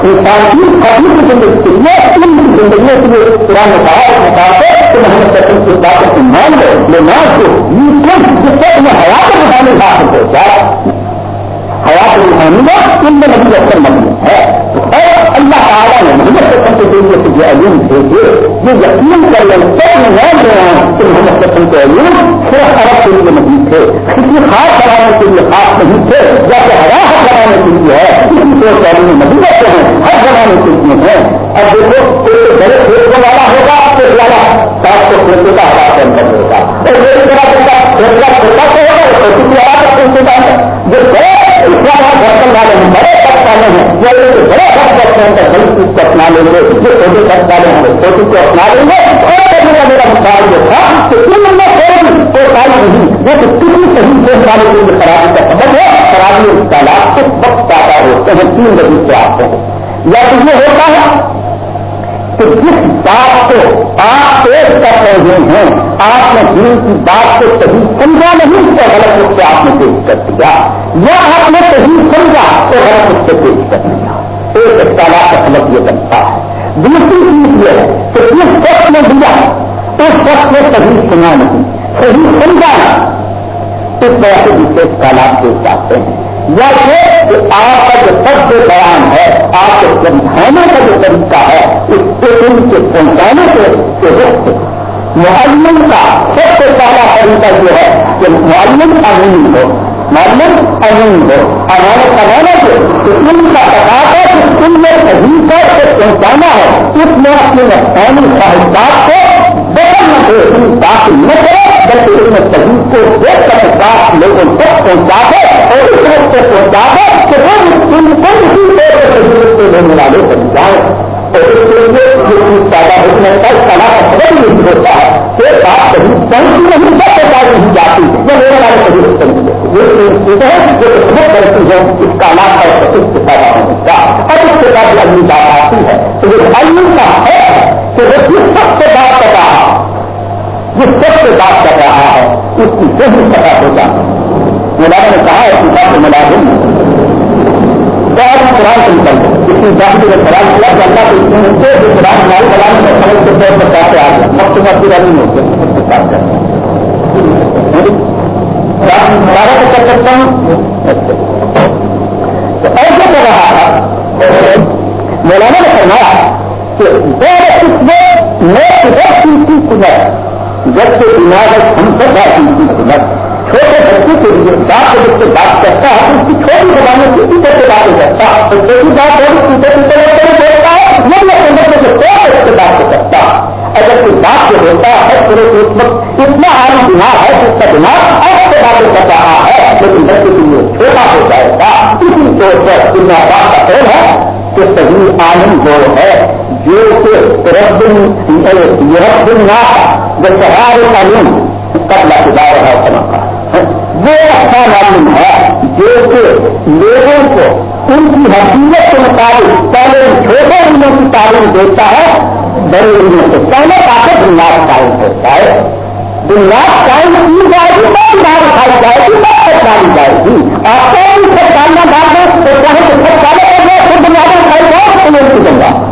انسان کی خبر کی زندگی کے لیے ان کی زندگیوں کے لیے قرآن نے کہا کہ محمد سچن کی باتوں کو مان لو لے مان کو یہ کم جس سے انہیں حیات بتانے کا ہو جائے۔ حیات روحانی میں ان میں نبی اکثر مضمون ہے۔ اور اللہ تعالیٰ نے محمد سچن کے ذریعے سے جو علوم بھیجے یہ یقین کر لیں سب میں مان رہے ہیں کہ محمد سچن کے علوم صرف عرب کے لیے نہیں تھے۔ کسی خاص کرانے کے لیے خاص نہیں تھے، جیسے حیات کرانے کے لیے ہے۔ کسی کو تعلیم نہیں رہتے ہیں ہر زمانے کے لیے ہیں اب دیکھو، کوئی بڑے کھیلنے والا ہوگا تو زیادہ سات سو کھیلنے کا ہزار کے اندر ہوگا۔ اور میرے طرح ہوگا کھیلنا چھوٹا تو ہوگا تو کسی والا کا کھیلنے کا جو بڑے اسلام برتن والے ہیں بڑے والے ہیں بڑے کرتے ہیں بڑی چیز کو اپنا لیں گے جو چھوٹے خرچ والے ہیں چھوٹی کو اپنا لیں گے اور کرنے کا میرا مثال یہ تھا کہ ان میں کوئی کوئی نہیں وہ تو کسی صحیح دیش والے کے لیے خرابی کا سبب ہے خرابی اس تعلق سے وقت پیدا ہوتے ہیں تین بجے سے آتے ہیں یا تو یہ ہوتا ہے کہ جس بات کو آپ پیش کر رہے ہیں آپ نے دین کی بات کو صحیح سمجھا نہیں، تو غلط روپ سے آپ نے پیش کر دیا۔ یا آپ نے صحیح سمجھا، تو غلط روپ سے پیش کر دیا۔ ایک اختلاف کا یہ بنتا ہے۔ دوسری چیز یہ ہے کہ جس شخص نے دیا، اس شخص نے صحیح سنا نہیں۔ صحیح سمجھا اس طرح سے دوسرے تالاب پیش آتے ہیں۔ یا یہ کہ آپ کا جو سب سے بیان ہے، آپ کے سمجھانے کا جو طریقہ ہے، اس کے ان کے پہنچانے کے وقت معلم کا سب سے پہلا طریقہ یہ ہے کہ معلم امین ہو، معلم امین ہو۔ ہمارے کمانے سے ان کا تقاضا کہ ان میں صحیح طور سے پہنچانا ہے، اس میں اپنے نقصانی خواہشات کو بدل نہ دے ان نہ کرے، بلکہ اس میں صحیح کو دیکھ کر ساتھ لوگوں تک پہنچا دے اور اس وقت پہنچا دے کہ وہ ان کو اسی طور سے صحیح سے لینے والے بن جائیں۔ اور اس کے لیے جو چیز پیدا کلا کا ہوتا ہے بات نہیں سب نہیں جاتی یہ جو اس کا ہے اس پیدا ہونے کا اور اس کے بعد اگلی بات آتی ہے تو یہ علم کا ہے کہ وہ جس سب سے بات کر رہا جس سب سے بات کر رہا ہے۔ اس کی صحیح پتا ہوگا مولانا نے کہا ہے کتاب سے ملازم قرآن سے نکل اس کی جانچ نے سوال کیا کہ اللہ کے ان کے جو قرآن ہمارے کلام میں سمجھ کے طور پر کہتے آ گیا مفت میں پورا نہیں ہوتے بات کرتے کر سکتا ہوں۔ تو ایسے کر رہا تھا۔ مولانا نے فرمایا کہ دور اس میں میں ادھر کی کنر جب سے دماغ ہم سب بات کی کنر چھوٹے بچے کے لیے بات جب سے بات کرتا ہے، تو اس کی چھوٹی زبانوں کی اسی طرح سے باتیں کرتا ہے۔ تو چھوٹی بات بہت ٹوٹے ٹوٹے بولتا ہے یہ میں اندر سے جو سے بات کرتا اگر کوئی بات جو ہوتا ہے پورے اس وقت اتنا عام دماغ ہے کہ اس کا دماغ ایسے سے باتیں کر رہا ہے، لیکن بچے کے لیے چھوٹا ہو جائے گا۔ اسی طور پر دنیا بات کا فیل ہے کہ صحیح عالم وہ ہے جو کہ رب رب الناس جو سہارے تعلیم قبل خدا رہا سمجھتا ہے وہ اچھا معلوم ہے جو کہ لوگوں کو ان کی حقیقت کے مطابق پہلے چھوٹے علموں کی تعلیم دیتا ہے، بڑے علموں سے پہلے کافی بنیاد قائم ہوتا ہے۔ بنیاد قائم کی جائے گی تو بنیاد اٹھائی جائے گی تب ڈالی جائے گی۔ آپ کو بھی سب ڈالنا ڈال دیں تو چاہے تو سب ڈالے کر دیں پھر بنیاد اٹھائی جائے تو نہیں کی جائے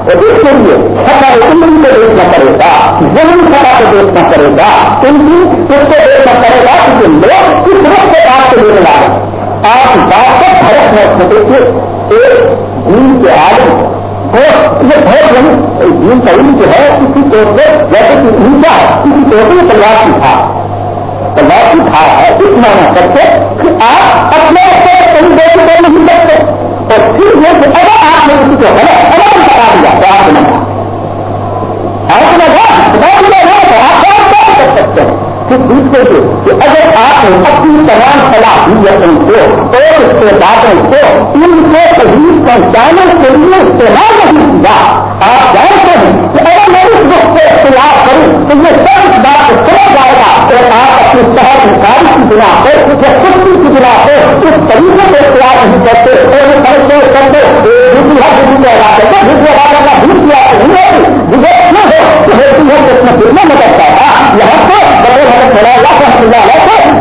اور اس کے لیے سفر علم کو دیکھنا پڑے گا ضرور سفا کو دیکھنا پڑے گا ان کی اس کو دیکھنا پڑے گا کہ لوگ کس روپ سے بات کو لینے والے آپ بات کو بھرت میں دیکھیے ایک دین کے عالم یہ بہت بڑی دین کا علم جو ہے، کسی طور پہ جیسے کہ اونچا ہے، کسی طور پہ تلوار کی تھا تلوار کی تھا ہے، اس معنی کرتے کہ آپ اپنے کہیں دیکھ کر نہیں سکتے اور پھر یہ کہ اگر آپ نے کسی کو غلط الگ بتا دیا تو آپ نے آپ نے غلط آپ کیا کر سکتے ہیں۔ پھر دوسرے کو کہ اگر آپ نے اپنی تمام صلاحیتوں کو اور اس کے باتوں کو ان کو تجویز پہنچانے کے لیے استعمال نہیں کیا آپ جانتے ہیں کہ اگر میں اس وقت سے اختلاف کروں تو یہ سب اس بات کو سمجھ جائے گا کہ آپ اپنی شہر نکاری کی بنا پہ یا کشتی کی بنا پہ اس طریقے سے اختلاف نہیں کرتے، اور وہ کرتے کرتے دوسری ہر کسی کے علاقے میں دوسرے علاقے کا بھی کیا نہیں ہوتی مجھے اتنا ہو کہ ہوتی ہے کہ اس میں میں مدد کرتا یہاں پہ بڑے بڑے کھڑا اللہ کا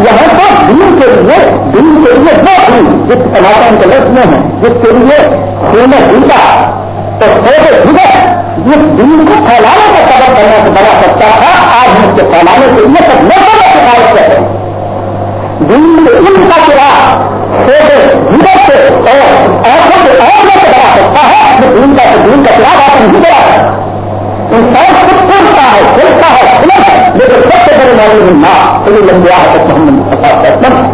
یہاں پر دین کے لیے، دین کے لیے دو دن جس سناتن کے لفظ میں ہے، جس کے لیے خون جیتا تو جس دین کو پھیلانے کا سبب بننا سے بنا سکتا تھا، آج ہم کے پھیلانے کے لیے سب لوگوں میں شکایت کرتے ہیں۔ دین کے علم کا چراغ چھوٹے سے اور ایسے اور بنا سکتا ہے، جو دین کا دین کا چراغ آپ انسان خود پھولتا ہے کھلتا ہے کھلتا ہے، لیکن سب سے بڑے معلوم نہ کوئی لمبیا ہے تو ہم نے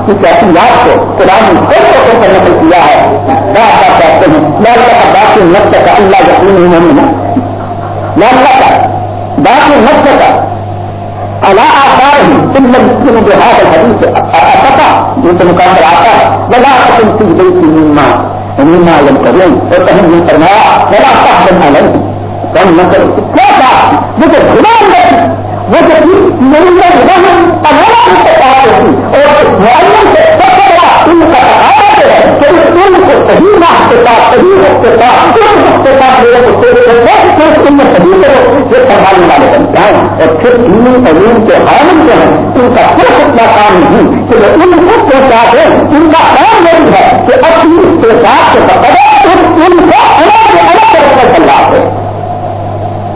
کیونکہ اپنی یاد کو قرآن نے کوئی کو کرنے کو کیا ہے۔ بات بات کہتے ہیں اللہ کا بات نقص کا اللہ یقین نہیں معاملہ کا باقی نقص کا اللہ آسار ہی تم نے جو ہاتھ حدیث پتا جن سے مقام پر آتا ہے۔ بلا تم سی گئی تھی نیما نیما علم کریں اور کہیں نے فرمایا بلا صاحب علم کم نہ کرو. کیا تھا وہ جو گنا اندر وہ جو نہیں ہے. رحم پہلا ان سے بات ہوتی اور معلم سے سب سے بڑا ان کا عادت ہے. کہ اس علم کو صحیح نہ کے ساتھ صحیح وقت کے ساتھ اس وقت کے ساتھ میرے کو پیش کر کرتے پھر ان سبھی کو یہ سنبھالنے والے بن جائیں اور پھر دینی علوم کے حامل جو ہیں، ان کا صرف اتنا کام نہیں. کہ وہ ان کو پہنچا دیں ان کا کام یہی ہے کہ اپنی استحصال سے پکڑے ان کو الگ الگ طرح سے چل رہا ہے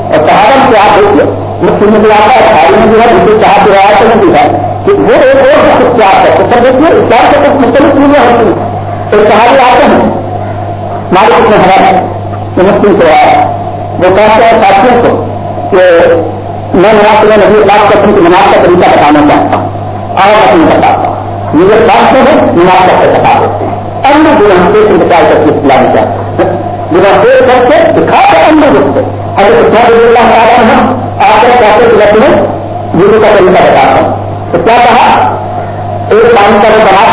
اور سہارن سے آپ دیکھیے مسلم میں بھی آتا ہے ساری میں جو ہے جسے چاہ کے روایت میں بھی ہے کہ وہ ایک اور اختیار ہے؟ تو سر دیکھیے اسلام سے کچھ مختلف چیزیں ہوتی ہیں۔ تو صحابی آتے ہیں۔ مالک میں ہمارا مسلم سے آیا وہ کہتے ہیں ساتھیوں کو کہ میں نماز میں نبی اللہ کے اپنی نماز کا طریقہ بتانا چاہتا ہوں۔ اور اپنی بتاتا ہوں مجھے ساتھ ہے، نماز کا بتا دیتے ہیں انڈو جو ہم سے انتظار کر کے اسلام چاہتے ہیں۔ بنا دیر کر کے دکھا کر انڈو روپ سے اگر اس میں اللہ تعالیٰ ہم آپ کے کہتے رہتے ہیں گرو کا طریقہ بتاتا ہوں تو کیا کہا؟ ایک پانی کا بنا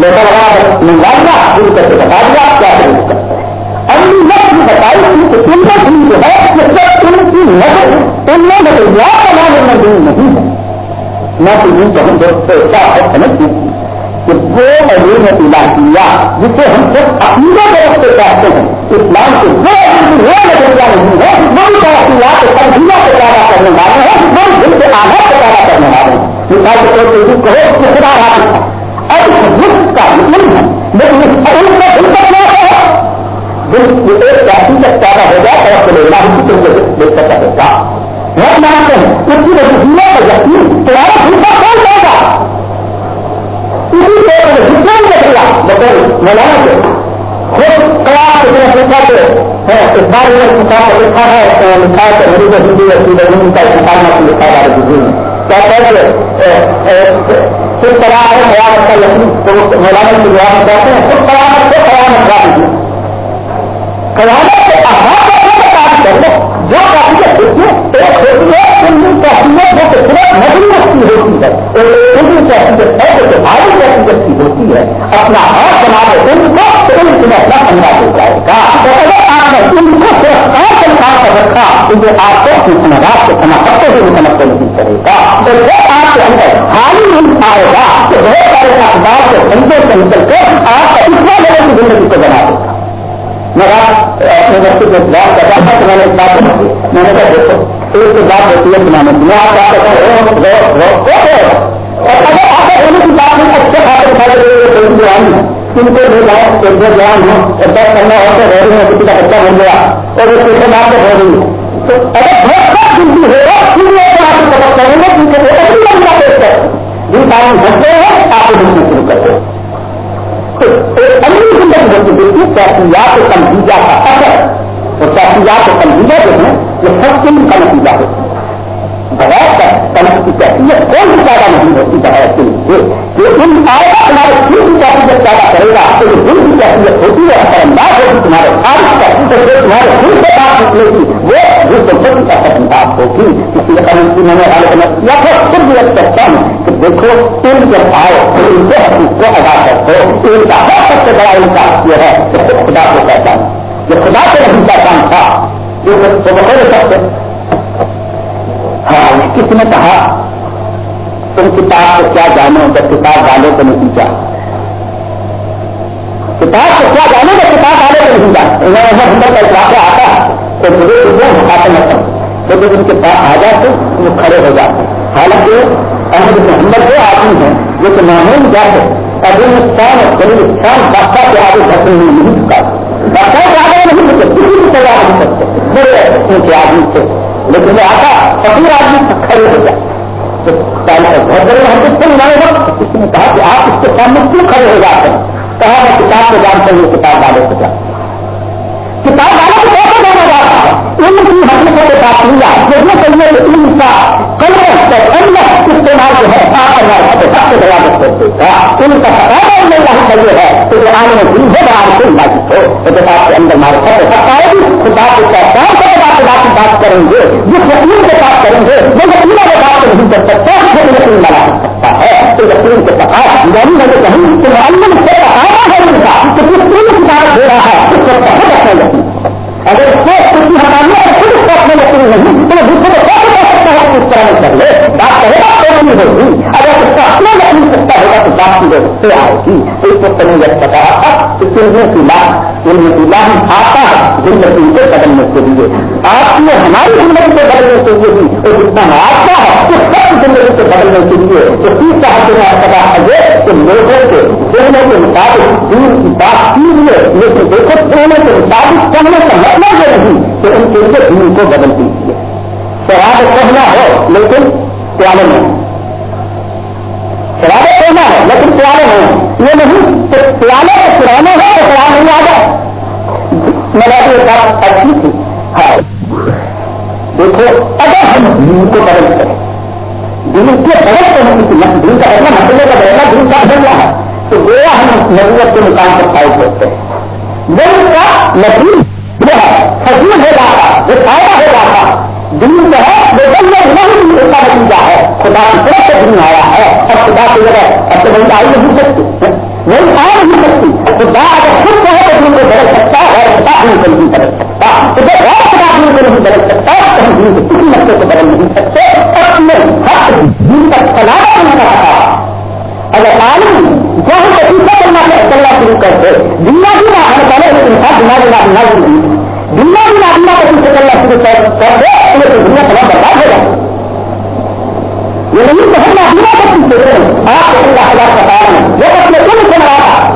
لیٹا بنا منگوایا گرو کر کے بتا دیا، کیا طریقہ کرتے ہیں اگلی وقت بھی بتائی کہ ان کا دن جو ہے کہ جب ان کی نظر ان میں نظریات بنانے میں دن نہیں ہے۔ میں تو یوں کہوں دوست سے ایسا ہے سمجھتی تھی کہ وہ علوم الہیہ جسے ہم صرف عقیدہ کے رستے چاہتے ہیں۔ اسلام کے جو وہ نظریہ نہیں ہے وہی تحصیلات کے تنظیمہ کو پیدا کرنے والے ہیں وہی دل کے آدھار کو پیدا کرنے والے ہیں۔ مثال کے طور پر کہو کہ خدا رات ہے۔ اور اس رزق کا علم ہے، لیکن اس علم کا دل کا کیا ہے۔ دل ایک کافی پیدا ہو جائے اور چلے گا ہم کو دیکھ سکتا ہوگا وہ مانتے ہیں، اس کی رسیلہ کا یقین، تمہارا دل کا کون جائے گا اسی طور پر حکم کے دیا بطور مولانا کے خود قیام کے پوچھا کہ اس بار میں پوچھا لکھا ہے لکھا ہے کہ میری جو ہندی رسید ہے کا انسان میں لکھا جا رہی ہے کیا کہ پھر قرآن ہے قیامت کا یقین مولانا کی دعا میں ہیں خود قیامت سے قیامت را دیجیے قیامت کے آہار کا جو کافیت دیکھیے ایک ہوتی ہے ان کافیت جو صرف مجلس کی ہوتی ہے ایک ان کافیت ہے جو کہ بھاری کافیت کی ہوتی ہے، اپنا ہاتھ بنا دے ان کو تو ان کی اپنا پنجا دے جائے گا۔ اگر آپ نے ان کو صرف کام سے کر رکھا، تو یہ آپ کو اپنی سماجات کے سما پتے ہوئے سمجھ نہیں کرے گا۔ تو وہ آپ کے اندر حالی نہیں آئے گا کہ بہت سارے اخبار کے دھندے سے نکل کر آپ کا اتنا لوگوں کی زندگی کو بنا دے گا میں اپنے بچے کو بات کرتا تھا تو میں نے اس بات میں نے کہا دیکھو ایک بات ہوتی ہے بنانے کی میں آپ بات کرتا ہوں ان کو لے جاؤ ایک دو جوان ہو اور دس کرنا ہو تو رہ رہی ہے کسی کا بچہ بن گیا اور اس کے بات تو رہی ہے تو اگر بہت سب زندگی ہوگا پھر یہ آپ کو سبق کریں گے کیونکہ وہ اپنی بندہ پیش کر جن کام بچتے ہیں آپ کو دیکھنا شروع کرتے ہیں دیکھیے تحصیلات و تنظیجہ کا اثر اور تحصیلات و تنظیجہ جو ہے، یہ سب علم کا نتیجہ ہوتا ہے۔ بغیر تنخ کی کیفیت کوئی بھی پیدا نہیں ہوتی بغیر کے لیے؟ جو ان آئے گا تمہارے دل کی کیفیت پیدا کرے گا، تو جو دل کی کیفیت ہوتی ہے، اثر انداز ہوگی تمہارے خارج کا تو جو تمہارے دل سے بات نکلے گی۔ وہ دل کو خود اثر انداز ہوگی۔ اس لیے قانون کی میں نے غالب کیا تھا پھر بھی کہتا ہوں دیکھو ان جب آئے تو ان کے حقیق کو ادا کرو ان کا ہر سب سے بڑا انصاف یہ ہے کہ خدا کو پہچان۔ جو خدا سے نہیں پہچان تھا جو بخیر سکتے ہاں کس نے کہا؟ تم کتاب کو کیا جانو جب کتاب والے کو نہیں کیا کتاب کو کیا جانو جب کتاب والے کو نہیں جانتے؟ ہندر کا واقعہ آتا تو مجھے چیزیں ہٹاتے نہ کروں تو جب ان کے پاس آ جاتے وہ کھڑے ہو جاتے حالانکہ احمد محمد وہ آدمی ہیں جو کہ معمول جاتے ابھی نقصان اور کبھی نقصان بادشاہ کے آگے گھر میں نہیں چکا بادشاہ کے آگے نہیں سکتے کسی بھی تیار نہیں سکتے بڑے ان کے آدمی سے لیکن وہ آتا، فقیر آدمی کھڑے ہو جائے تو بہت بڑے ہم کس کو ملائے گا نے کہا کہ آپ اس کے سامنے کیوں کھڑے ہو جاتے ہیں؟ کہا، میں کتاب کو جانتے ہیں کتاب والے کو جانتے کتاب والے کو کیسے جانا جاتا ہے ان کی حقیقت کے ساتھ ملا دیکھنا چاہیے کہ ان کا کلر استعمال جو ہے آپ بڑا کرتے گا ان کا سکایا میں چاہیے ہے کہ جو آنے میں دن ہے بڑا کو لاجک ہو تو کتاب کے اندر مارے سب سکتا ہے خدا کو پہچان کرے گا خدا کی بات کریں گے، جس یقین کے ساتھ کریں گے، وہ یقینہ کے بات نہیں کر سکتا، وہ یقین بنا سکتا ہے۔ تو یقین کے پتا یعنی میں نے کہیں کہ معلوم سے بتانا ہے۔ ان کا کہ جس کتاب دے رہا ہے، اس کو بہت اپنا اگر اس کو اس کی ہٹانے خود اس کو اپنے یقین نہیں تو دوسرے کو کیسے کہہ سکتا ہے کہ اس طرح کر لے بات کرے گا تو نہیں ہوگی اگر اس کا اپنا یقین سکتا ہوگا تو بات کی سے آئے گی تو اس وقت نے جب بتایا تھا کہ علم کی لاہ علم کی لاہ آتا ہے زندگی کو بدلنے کے لیے آپ نے ہماری زندگی کو بدلنے کے لیے بھی اور جتنا آتا ہے اس سب زندگی کو بدلنے کے لیے تو تیس صاحب نے پتا ہے کہ لوگوں کے ذہنوں کے مطابق دین کی بات کی ہے لیکن دیکھو ذہنوں کے مطابق کرنے کا مطلب ان کے لیے دین کو بدل دیجیے۔ شراب کہنا ہو لیکن پیالے میں شرابے کہنا ہے، لیکن پیالے میں یہ نہیں کہ پیالے پرانے ہیں تو شراب نہیں آ جائے میں نے یہ بات اچھی تھی۔ ہاں۔ دیکھو، اگر ہم دین کو بدل کریں، دین کے بدل کے ہم دین کا بدلنا مسئلے کا بدلنا دین کا بدلنا ہے۔ تو گویا ہم نبیت کے مقام پر فائد ہوتے ہیں۔ دل کا نتیج جو ہے سجیو ہو جاتا جو فائدہ ہو جاتا دین جو ہے، وہ دل میں نہیں دین کا نتیجہ ہے، خدا کی طرف سے دین آیا ہے، اور خدا کی جگہ اب تو بند آئی نہیں سکتی وہی آ نہیں سکتی، خدا اگر خود کہے تو دین کو بدل سکتا ہے، اور خدا دین کو نہیں بدل سکتا تو جب اور خدا دین کو نہیں بدل سکتا تو ہم دین کو کسی مسئلے کو بدل نہیں سکتے، اور اپنے حق دین کا سلام نہیں کرتا اگر عالم جہاں ہم وظیفہ کرنا چلنا شروع دے۔ دنیا بھی نہ ہر پہلے لیکن ہر دنیا بھی نہ دنیا بھی نہیں دنیا بھی نہ دنیا وظیفہ کرنا شروع کر دے۔ تو دنیا تمام برباد ہو جائے۔ یہ نہیں کہ ہم اپنا کا پیچھے آپ کو اللہ کا کام ہے۔ یہ اپنے دل سے مرا